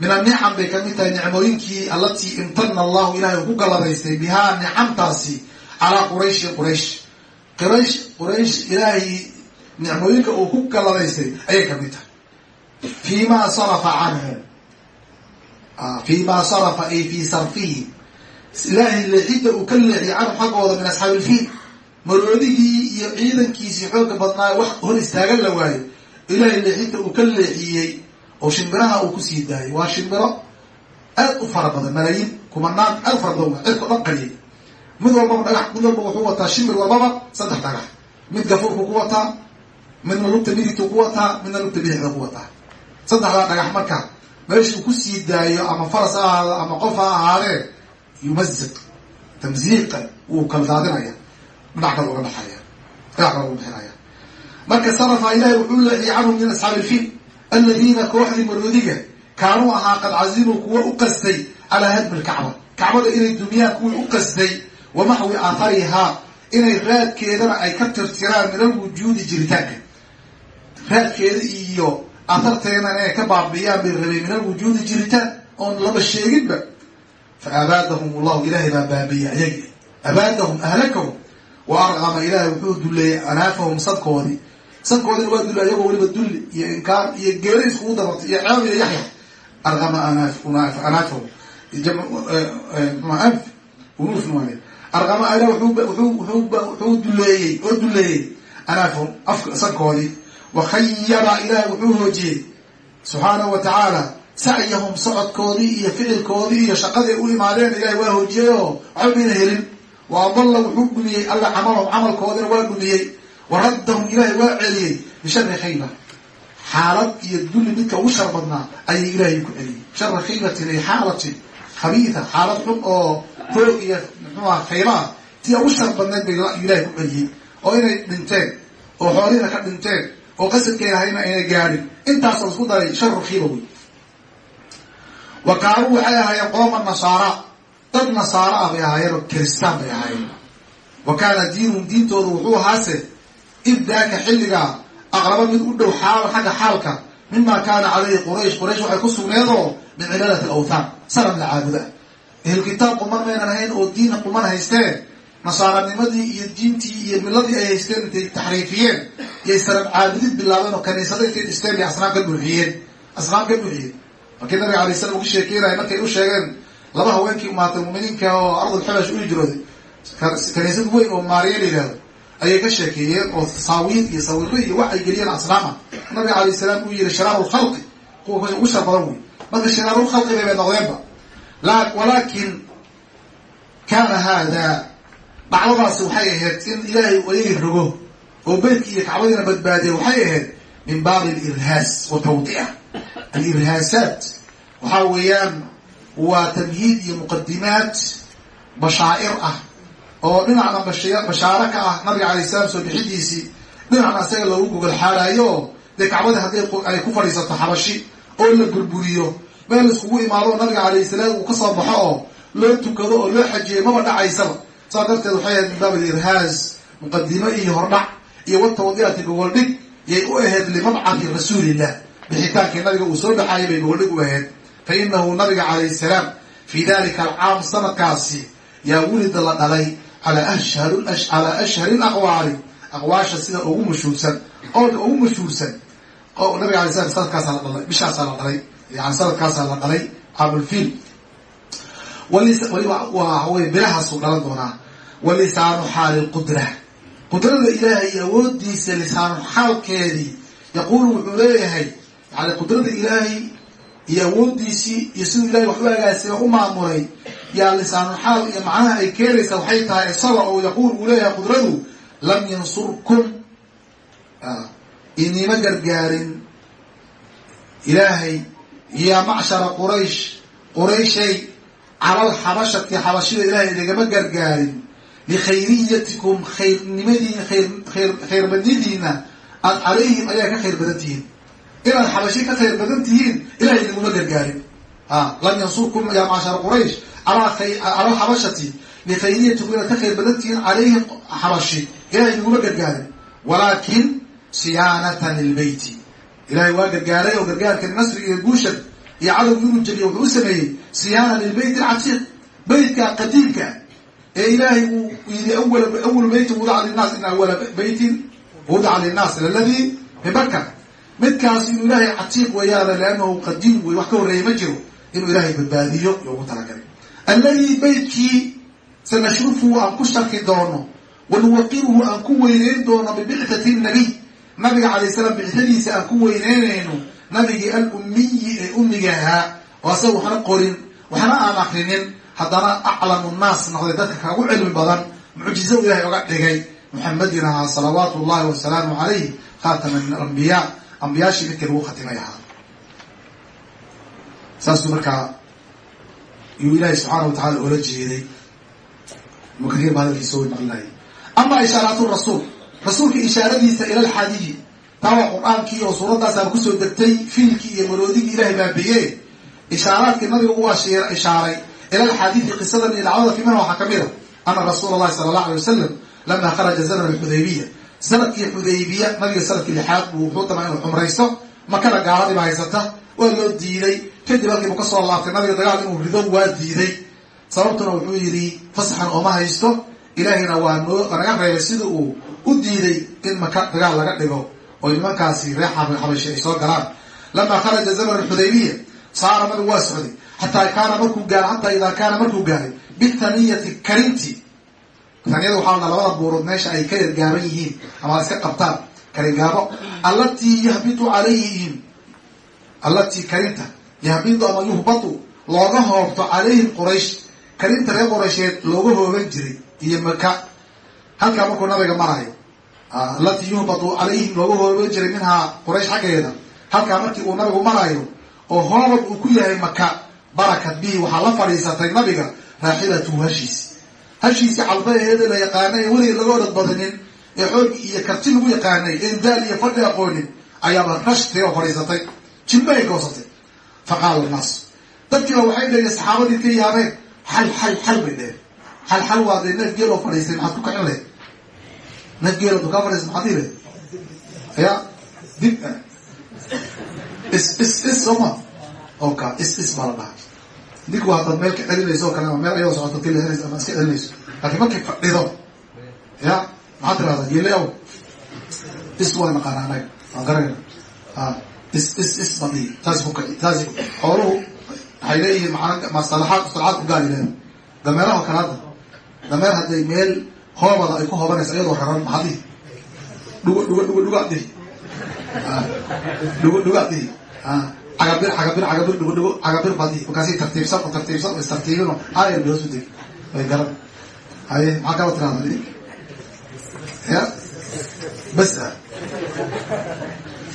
min anicam bay ka mid tahay nicmooyinkii allatii imtana allahu ilahay uu ku galladaystay bihaa nicamtaasi calaa qurayshin quraysh. Qraysh quraysh ilaahay nicmooyinka uu ku galladaystay ayay ka mid tahay. Fi ma sarafa canhum fi ma sarafa ay fi sarfihi. Ilaahay leexidda uu ka leexiyay canhum xaggooda min asxaabi ilfiil maroodigii iyo ciidankiisii xooga badnaa wax hor istaagan la waayo. Ilaahay leexidda uu ka leexiyey oo shimbiraha uu ku sii daayay. Waa shimbiro aad u fara badan malaayiin kumanaan aad fara badan cirka o dhan qariyay mid walbaba dhagax mid walba wuxuu wataa shimbir walbaba saddex dhagax. Mid gafuurku ku wataa midna lugta midigtu ku wataa midna lugta bidixda ku wataa. Saddexdaa dhagax marka meeshuu ku sii daayo ama faras ha ama qof ha ahaadee yumaziq tamziiqan wuu kala daadinaya dhinac uga dhaxaya dhinac uga bixinaya. Marka sarafa ilahay wuxuu leexiyay canhum min asxaabi ilfiil aladiina kooxdii maroodiga kaanuu ahaa qad cazimuu kuwa u qastay calaa hadmi lkacba kacbada inay dumiyaan kuwii u qastay wa maxwi aaharihaa inay raadkeedana ay ka tirtiraan min alwujuudi jiritaanka. Raadkeeda iyo aharteedana inay ka baabiyaan bay rabeen min alwujuudi jiritaan oon laba sheeginba. Fa abaadahum allahu ilaahay baa baabiyey ayagi abaadahum ahlakahum wa arqama ilaahay wuxuu duleeyey anaafahum sadkoodii sankoodina waa dulli ayagoo weliba dulli iyo inkaar iyo geeri iskugu dabartay iyo ceeb iyo yaxya. Arqama anaafahum anf unufn arqama ila wuxuu duleeyey oo duleeyey anaafahum afka sankoodii. Wakhayaba ilaahay wuxuu hoojiyey subxaanahu wa tacaala sacyahum socodkoodii iyo ficilkoodii iyo shaqadii u imaadeen ilahay waa hoojiyey oo waxba bayna helin. Wa adalla wuxuu dhumiyey alla camalahum camalkoodina waa dhumiyey wa raddahum ilaahay waa celiyey bishari khayba xaalad iyo dulli midka ugu shar badnaa ayay ilaahay ku celiyey. Shara khaybatin ay xaalatin khabiida xaalad xun oo hoog iyo muxuuha khaybaah tia ugu shar badnayd bay ilaahay ku celiyey. Oo inay dhinteen oo xoolihiina ka dhinteen oo qasadkeena hayna aynay gaadhin intaasoo isku daray sharu khiiba wey wa kaanuu waxay ahaayeen qooma nasaara. Dad nasaaro ah bay ahaayeen oo kiristaan bay ahaayeen. Wa kaana diinuhum diintooda wuxuu ahaase ibdaaka xilligaa aqraba mid u dhow xaal xagga xaalka mima kaana caleyhi quraysh. Quraysh waxay ku sugneedoo min cibaadati alawthaan sanam la caabuda. Ehlukitaab quman maynan ahayn oo diina quman haysteen nasaaranimadii iyo diintii iyo miladii ay haysteen intay taxriifiyeen iyo sanab caabudid bilaabeen oo kaniisada intay dhisteen bay asnaam ka buuxiyeen asnaam ka buuxiyeen markii nabiga alay slam ugu sheekeynaya markay u sheegeen laba haweenkii umaatay muminiinka oo ardul xabash u hijrooday. Kaniisad weyn oo maariya la yihahdo ayay ka sheekeeyeen oo tasaawiir iyo sawiro wax ay geliyeen asnaama nabiga alayh salaam uu yihi shiraaru lkhalqi kuwa ugu shar badan wey. Marka shiraarulkhalqi bay bay noqdeenba walaakin kaana haada. Dhacdadaasi waxay ahayd in ilaahay u ayagi rogo oo beydkii iyo kacbadiina badbaadiya waxay ahayd min baabi alirhaas wa tawdica alirhaasaat waxaa weeyaan waa tamhiid iyo muqadimaat bashaa'ir ah oo dhinacna bashaaro ka ah nabiga alay salaam soo bixidiisii dhinacna isaga loogu gogol xaaraayo dee kacbadii haddii ay ku fadhiisato xabashi oo la burburiyo meel iskugu imaado oo nabiga alayh salaam uu ka soo baxo oo loo tukado oo loo xajiyay maba dhacaysaba. Saas darteed waxay ahayd min baab alirhaas muqadimo iyo hordhac iyo watawdiati gogoldhig yay u ahayd limabcati rasuulillah. Bixitaankii nabiga uu soo baxaayay bay gogoldhig u ahayd. Fa inahu nabiga calayh salaam fii dalika alcaam sanadkaasi yaa wulida la dhalay calaa ashhari aqwaali aqwaasha sida ugu mashhuursan qowlka ugu mashhuursan nabiga alay slam sanadkaasaa la dhalay bishaasaa la dhalay yani sanadkaasaa la dhalay caamulfiil bilahaasuu dhalan doonaa wa xaali lqudra qudrada ilaahay awoodiisa lisaanu xaalkeedii yaquulu wuxuu leeyahay yani qudrada ilaahay iyo awoodiisii iyo siduu ilahay wax u agaasima u maamulay yaa lisaanu xaal iyo macnaha ay keenaysaa waxay tahay isaga oo yaquul uu leeyahay qudradu lam yansurkum inima gargaarin. Ilaahay yaa macshara quraysh qurayshay calal xabashati xabashida ilaahay idagama gargaarin. Likhayriyatikum khayrnimadiina khayr khayrbadnidiina aad calayhim ayaa ka khayr badan inaad xabashi ka khayr badan tihiin ilahay idaguma gargaarin lam yansurkum yaa macshara quraysh cala xabashati likhayriyatikum inaad ka khayr badan tihiin calayhim xabashi ilahay idaguma gargaarin walaakin siyaanatan lilbeyti ilahay waa gargaaray oo gargaarka nasriga iyo guushan iyo cadowgi inuu jabiya wuxuu u sameeyey siyaana lilbeyt alcatiiq beytka qadiimka ee ilaahay uu yidhi awalu beytin wudaca linnaas in awala beytin wudaca linnaas laladi bibaka midkaas inuu ilaahay catiiq weeyaana liannahu qadiim wey wax ka horreeyay ma jiro inuu ilaahay badbaadiyo iyo ugu talagalay. Alladii beytkii sanashrufuhu aan ku sharki doono wanuwaqiruhu aan ku weyneyn doono bibictati nabiy nabiga calay salaam bictadiisa aan ku weyneynayno nabigii alummiyi ee ummiga ahaa oo asaga waxna qorin waxna aan akrinin haddana aclamu nnaas noqday dadka kagu cilmi badan mucjizo ilahay oga dhigay muxamedin ahaa salawaatu llahi wasalaamu calayh khaatama alambiyaa ambiyaashii midkii lagu khatimay ahaa. Saasuu markaa yuu ilaahay subxaana wa tacala oola jeeday mukariir ba hadalkiisa way maqlinayay ama ishaaraatu rasuul rasuulka ishaaradiisa ila alxadiyi taa waa qur'aankii oo suuraddaasaan ku soo degtay fiilkii iyo maroodigii ilahay baabiye ishaaraadkii nabiga u ishaaray. Ila alxadiidi qisadan iyo dhacdada kimina waxaa ka mid a. Ana rasuula allahi sala allahu alay wasalam lama kharaja zaman alxudaybiya sannadkii xudaybiya nabiga sannadkii lixaad buu wuxuu damay inuu cumraysto makana gaaladiiba haysata waa loo diiday. Kadib halkiibu ka soo laabtay nabiga dagaal inuu rido waa diiday. Sababtuna wuxuu yidhi fasaxan ooma haysto ilaahayna waa noo naga reebay sida uu u diiday in maka dagaal laga dhigo. Oo nimankaasi reer xabashi ay soo galaan. Lama kharaja zaman alxudaybiya saara nabigu waa socday. Xataa kaana markuu gaaro xataa idaa kaana markuu gaaray bitaniyati karinti taniyada waxaa la labada buurood meesha ay ka yargaaban yihiin ama iska qabtaan karingaabo. Allatii yahbitu calayhim allatii karinta yahbitu ama yuhbatu looga hoobto calayhim quraysh. Karinta reer quraysheed looga hooban jiray iyo maka halkaa markuu nabiga marayo allatii yuhbatu calayhim looga hooban jiray minhaa quraysh xaggeeda. Halkaa markii uu nabigu marayo oo hoobad uu ku yahay maka barakat bihi waxaa la fadhiisatay nabiga raaxilatuhu hashiisi hashiisi calbaheeda la yaqaanay ee weligeed laga orad badanin ee xoogi iyo karti lagu yaqaanay ee daal iyo fadhi aqoonin ayaaba rashtay oo fadhiisatay jilbahay goosatay. Fa qaala annaas dadkiiba waxay dheheen saxaabadii ka yaabeen xal xal xal bay dheheen xal xal waa dee neef geel oo fadhiistay maxaad ku kacin lehed neef geel oo kaa fadhiistay maxaad ii lehed ya dib is is is sooma oka is is baa la dhaha ninku haddaad meel ka celinayso oo kale meel ayadoo socoto helayso ama iska celinayso laakiin markay fadhido ya maxaad tirahdaa geele aw is waa naqaana anaga waan garanayna is is is badi taasi ku kaci taasi xooluhu waxay leeyihiin macna masalaxaad mustalaxaad ku gaali leedahay dameeraha hadda dameer hadday meel hoobada ay ku hoobanayso iyadoo raran maxaad dhihi dhugo dhugo dhugo dhugaad dhihi dhugo dhugaad dhihi cagabir cagabir cagabir dhugo cagabir dhihi markaasi tartiibsan oo tartiibsan oo istartiibin oo aayar bay hoos u degi way garan. Haye maxaa kala tirahdaa ya? Bas ah.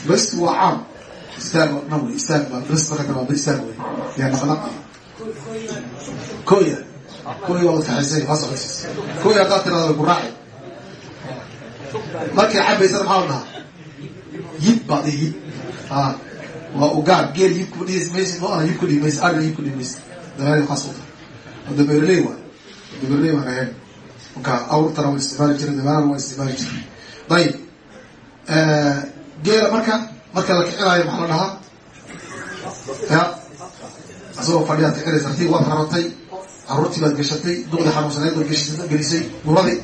Bas waa caam. Istaag wey. Istaag baa bas marka kale waa istaag wey. Yaa naqnaq koya koya waa adkaxaysay waa socodsiis koya haddaad tirahda ku raaci markay cabaysana maxaa la dhahaa? Yib baa dhihi yib a waa ugaar geel yib ku dhihi maysid loona yib ku dhihi maysid ariga yib ku dhihi maysid dameeri kaas dameerley waay dameerley waan ahayn marka awrtana waa isticmaali jiray dameerana waa isticmaali jiray ayib geela marka marka la kicinayo maxaa la dhahaa ya asagoo fadhiyaad kicinaysa tartiib waad raratay caruurtii baad geshatay duqdii xanuunsanayd baad gesha gelisay duradii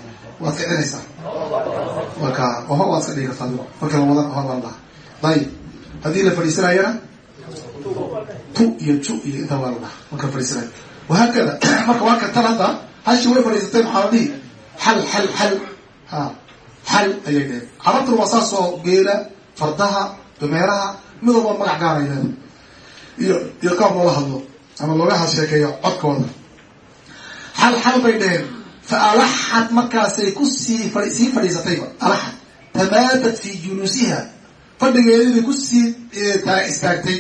waad kicinaysaa marka oho waad iska dhigi kartaa marka la wadan oho baa dhahaa ayib haddii la fadhiisanayana tu iyo ju iyo intaa waa la dhahaa marka fadhiisanayo wahaakada marka waa ka hadda hashi way fadhiisatay maxaa la dhihi? Xal xal xal ha xal ayay dheheen carabtuna waa saas oo geela fardaha dameeraha mid walba magac gaar ay iyo iyo qaab loola hadlo ama looga hasheekeeyo codkooda. Xal xal bay dheheen fa alaxad markaasay ku sii sii fadhiisatayba alaxad tamaadat fi juluusiha fadhigeedii ku sii istaagtay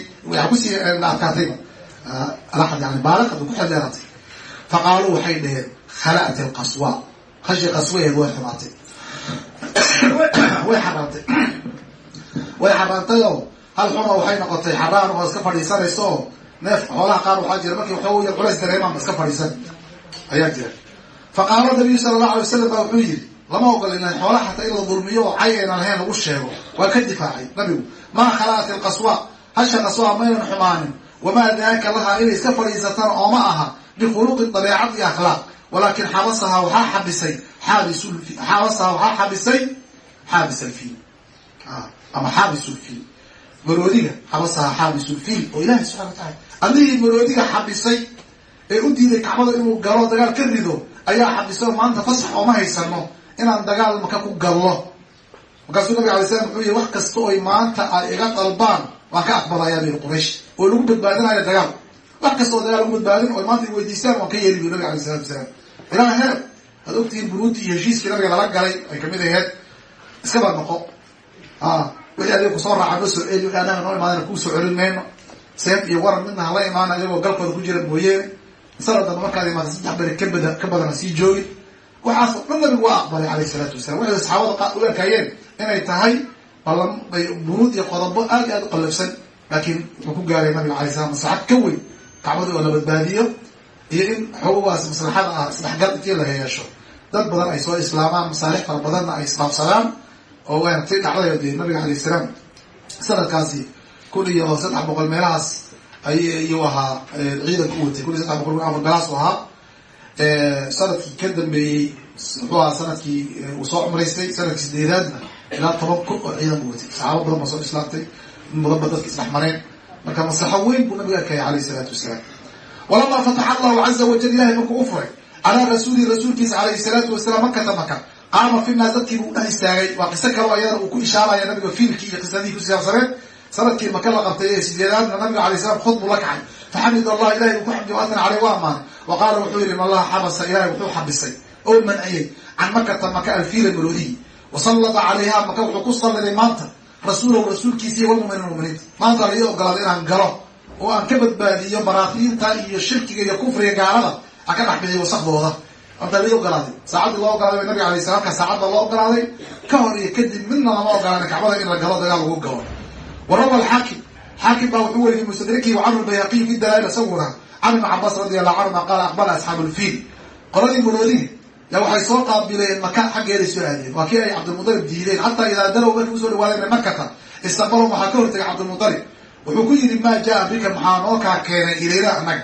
ku sii adkaatayba alaxad yani baalaqad ku xeldheeratay fa qaaluu waxay dheheen khala'at alqaswa. Hashi qaswaheed way xumaatay way xaraantay. Way xaraantay oo hal xuma waxay noqotay xaraan oo iska fadhiisanaysa oo neef xoolaha qaar waxaa jira markii waxooga yar culays dareemaan iska fadhiisan. Ayaa jira. Fa qaala nabiyu sala allahu alay wasalam baa wuxuu yidhi lama ogolin xoolaha xataa in la dulmiyo oo cay aynan lahayn lagu sheego. Waa ka difaacay nabigu. Maa khala'at ilqaswa hasha qaswa maynan xumaanin. Wamaa daaka lahaa inay iska fadhiisatana oo ma aha bikhuluqin dabeecad iyo akhlaaq. Walakin xabasahaa waxaa xabisay xaabisul xaabasahaa waxaa xabisay xaabis alfiil ama xaabisulfiil maroodiga xabasahaa xaabisulfiil oo ilahay subxana wa taala allihii maroodiga xabisay ee u diiday kacbada inuu galo dagaal ka rido ayaa xabisay maanta fasax ooma haysano inaan dagaal maka ku gallo markaasuu nabig alay slam wuxuu yihi wax kasta oy maanta ay iga dalbaan waan ka aqbalayaa bayri quraysh. Oo lagu badbaadinayo dagaal. Wax kasta oo dagaal lagu badbaadin oy maanta i weydiistaan waan ka yeeli bu nabig alay salatu wasalaam. Ilaa heer aad ogtihiin buruuti iyo heshiiskii nabiga lala galay ay ka mid aheyd iskaba noqo. Wixii adiga ku soo raaca noo soo celi wixii anaga noo imaadana kuu soo celin mayno. Seef iyo waran midna hala imaana iyagoo galkooda ku jira mooyeene. Sanad damba markaad imaata saddex beri ka badana sii joogin waxaas dhan nabigu waa aqbalay calayh isalaatu wasalam waxay saxaabada u arkayeen inay tahay buruud iyo qodobo aad iyo aad u qallafsan. Laakiin wuxuu ku gaaray nabiga alay slam maslaxad ka weyn kacbada oo la badbaadiyo iyo in xogogaas maslaxada ah isdhexgal intii laga yeesho. Dad badan ay soo islaamaan masaalix fara badanna ay isdhaafsadaan oo waanti dhacday dee nabiga alayh salaam. Sanadkaasi kun iyo saddex boqol meelahaas ay ahaa ciidanka u watay. Kun iyo saddex boqol afar galaas u ahaa sannadkii ka dambeeyey muxuu ahaa sannadkii uu soo cumraystay sannadkii sideedaadna ilaa toban kun oo ciidan buu watay. Saxaabo badan baa soo islaamtay in badan ba dadka isdhex mareen marka maslaxo weyn buu nabiga arkaya alayh isalaatu wasalaam. Walamaa fataxa allahu caza wajal ilahay markuu u furay calaa rasuulihi rasuulkiisa calayhi salaatu wasalaam makata maka qaama fi naas dadkii buu dhex istaagay. Waa qiso kaloo ayadana uu ku ishaaraya nabiga fiilkii iyo qisadihii ku siyaabsaneen sannadkii maka la qabtay ee sideedaadna nabiga alay slam khud la kacay. Faxamid allah ilahay uu ku xamdiyo aatan caleyh waa amaanay wa qaala wuxuu yihi in allaha xabasa ilahay wuxuu xabisay oo manciyey can makata maka alfiila maroodihi wasallada calayha maka wuxuu ku salliday maanta rasuulahu rasuulkiisa iyo walmuminiin muminiinta maanta la ii ogolaaday inaan galo oo aan ka badbaadiyo baraafiinta iyo shirkiga iyo kufriga gaalada aan ka dhex bixiyo wasaqdooda horta la ii ogolaaday saacaddii loo ogolaaday ba nabiga alay ka saacadda loo ogolaaday ka hor iyo kadib midna lama ogolaanin kacbada in la galo dagaal lagu galo warawa alxaakim xaakim baa wuxuu weriyey mustadrikihi wacamr bayhaqiy fi dalail isaguna can ibni cabaas radi allahu canhuma qaala aqbala asxaabu lfiil qoladii maroodihi yaa waxay soo qaabileen maka xaggeeday soo aadeen. Waa kii ay cabdilmutalib diideen. Xataa idaa dalow markii u soo dhawaadeen makata istaqbalhum waxaa ka hortagay cabdilmutalib wuxuu ku yidhi maa jaa bika maxaa noo kaa keenay ilayna annaga?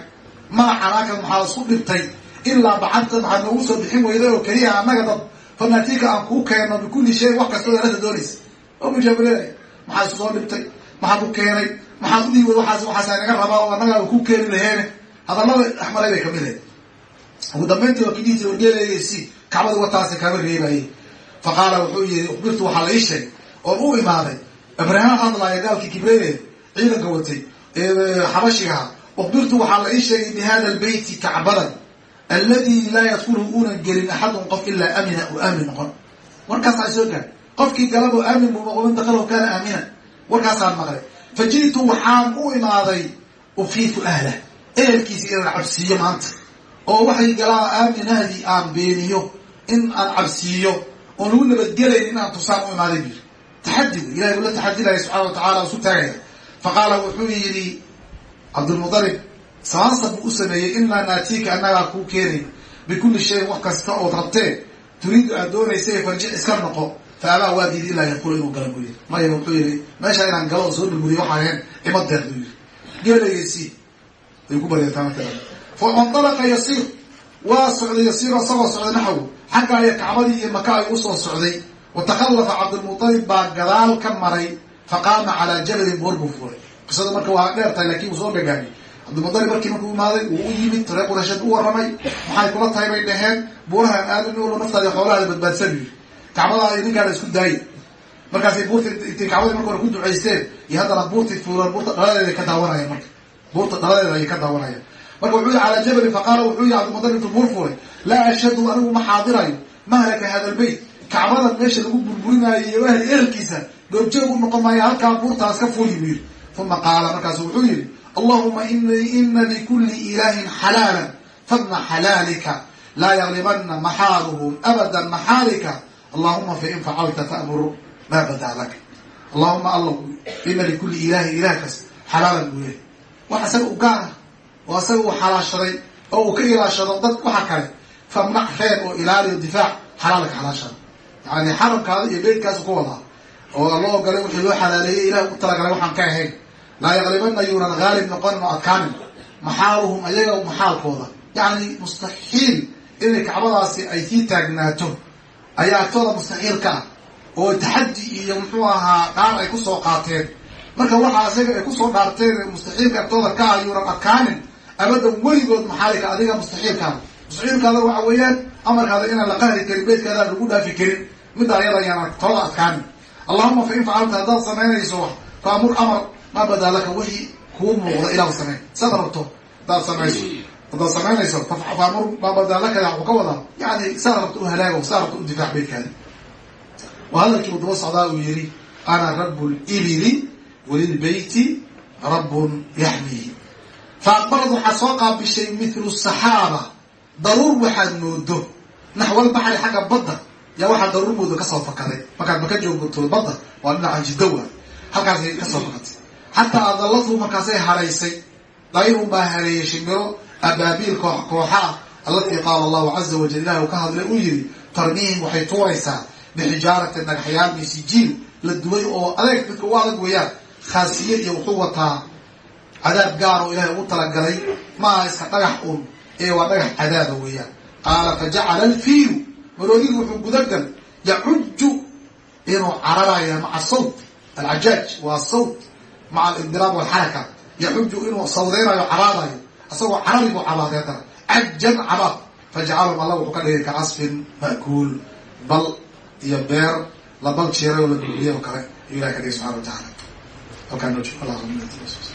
Maa xanaaka maxaad isku dhibtay? Ilaa bacadta maxaad noogu soo bixin weyday oo keliya annaga dad fanaatika aan kuu keeno bikulli shay wax kastoo arada doonaysa. Oo mujaabaleelay maxaad isku soo dhibtay? Maxaad u keenay? Maxaad u dhiiway waxaas waxaasa naga rabaa oo annaga ku keeni laheene hadallada axmaray bay ka mid ahayd. Ugu dambayntii waa kidhiiti wargeelaysi kacbada wataasi kaaba reebayay fa wuxuu yihi ukhbirtu waxaa la ii sheegay oon u imaaday. Abrahaan hadlaaya gaalkii kibreeye ciidanka watay xabashigaha ukhbirtu waxaa la ii sheegay bi hada albeyti kacbadan aladi laa yadkulhu uunan gelin axadun qof ilaa amina u aamin noqon. Warkaasaa soo gaar qofkii galabo aamin buu noqo man kaana aamina. Warkaasaan maqlay. Fa ji'tu waxaan u imaaday ufiitu ahlah ehelkiisi inaan cabsiiyo maanta. Oo waxay galaa aaminahdi aan beeniyo in aan cabsiiyo oon lagu nabadgelayn inaan tusaan u imaaday buyiri taxadi wey ilahay uu la taxadilaya subxana wa tacala isu taagaya. Fa qaala wuxuu yidhi cabdulmutalib sabansab buu u sameeyey inaa naatiika annagaa kuu keenay bikulli shayin wax kasta ood rabtee turiidu aad doonaysa farjic iska noqo fa abaa waa diidi ilaa yadkula inuu gala buu yidhi. Maya wuxuu yihi meesha inaan galo oo soo dhulguriyo waxa ahayn imadeed buu yidhi. Geelaysi ay ku bareertaa marka fa indalaqa yasiir waa socday yasiir isagoo socday naxw xagga aya kacbadii iyo maka ay u soo socday. Watakhallafa cabdilmutalib baa gadaal ka maray faqaama calaa jabalin boor buu furay. Qisada marka waa dheer tahay laakiin uu soo gagaabiyey cabdilmutalib markii markuu imaaday wuu u yimid reer qurasheed u warramay. Maxay kula tahay bay dhaheen buurahan aadam olo naftaada xoolahaada badbaadsan yiri kacbada ay ninkaana isku daayay markaasay buurti intay kacbadii marka hore ku iyo haddana buurta ka daawanayaan marka buurta dhaladeeda ayay ka daawanayaan marka wuxuu yihi calaa jabalin faqaala wuxuu yihi cabdilmutalib intuu buur furay laa ashhadu anigu ma xaadirayo mahlaka hada lbeyt kacbadan meesha lagu burburinaayo iyo ahli ehelkiisa goobjoog u noqon maayo halkaa buurtaas ka fuuli buu yihi uma qaala markaasu wuxuu yihi allahuma ina likulli ilahin xalaala fadna xalaalika laa yaglibana maxaaluhum abada maxaalika. Allahuma fain facalta faamur maa badaa laka allahuma alla ina likulli ilahin ilah kas xalaalan buu yahay wax isaga u gaara oo isaga uu xalaashaday oo uu ka ilaashado dad waxa kale famnac reer oo ilaaliyo difaac xalaalka xalaashada yani xaramkaada iyo beydkaasu ku wadaa oo loo ogolay wixii loo xalaaleeyey ilah u talagalay waxaan ka ahayn. Laa yaglibana yuunan haalib noqonin oo adkaanin. Maxaaluhum ayaga maxaalkooda. Yani mustaxiil inay kacbadaasi ay sii taagnaato ayaa agtooda mustaxiil ka ah. Oo taxaddi iyo muxuu ahaa dhaar ay ku soo qaateen marka waxa isaga ay ku soo dhaarteen mustaxiilka agtooda ka ah yuunan adkaanin abadan weligood maxaalika adiga mustaxiilkaada mustaxiilkaada waxa weeyaan amarkaada inaan la qahri karin beydkaadaan lagu dhaafi karin. Midda ayada ayaan tooda adkaanin allahuma fa facalta haddaad samaynayso wax fa amur amar maa badaa laka wixii kuu muuqda ilaah sameyn. Saad rabto hadaad samayso haddaad samaynayso faamur maa badaa laka waxuu ka wadaa yani saad rabto u halaago saad rabto u difaac beydkaada waa hadalkii uu daba socdaa uu yihi ana rabu libili walilbeyti rabbun yaxmiihi fa aqbalad waxaa soo qaabishay mithlu saxaaba. Daruur waxaad moodo naxwal baxri xagga badda. Yaa waxaa daruur moodo ka soo fakaday markaad maka joogto badda? Waa dhinacan jidowa halkaasay ka soo fakatay xataa adallatu markaasay haraysay dayrun baa hareeyay shimbiro abaabiil koox kooxa. Ah allatii qaala allahu caza wajal ilahi ka hadlay uu yihi tarmiihim waxay tuuraysaa bixijaaratin dhagaxyaal misijiil la duway oo adeeg midka u adag weeyaan khaasiye iyo wuxuu wataa cadaab gaar oo ilahay ugu talagalay maaha iska dhagax un ee waa dhagax cadaaba weeyaan. Qaala fajacala alfiilu. Maroodigu wuxuu gudagal yacuju inuu cararaya maca sawt alcajaaj waa sawt maca alindiraab walxaraka. Yaxuju inuu sawdeynayo cabaadayo isagoo carari buu cajan cabaad fajacalahum alla wuxuu ka dhigay kacasfin ma'kuul bal iyo beer la bal jeeray oo la oo kale. Ayuu ilahay ka dhigay subxana wa tacala halkaa noo joog allah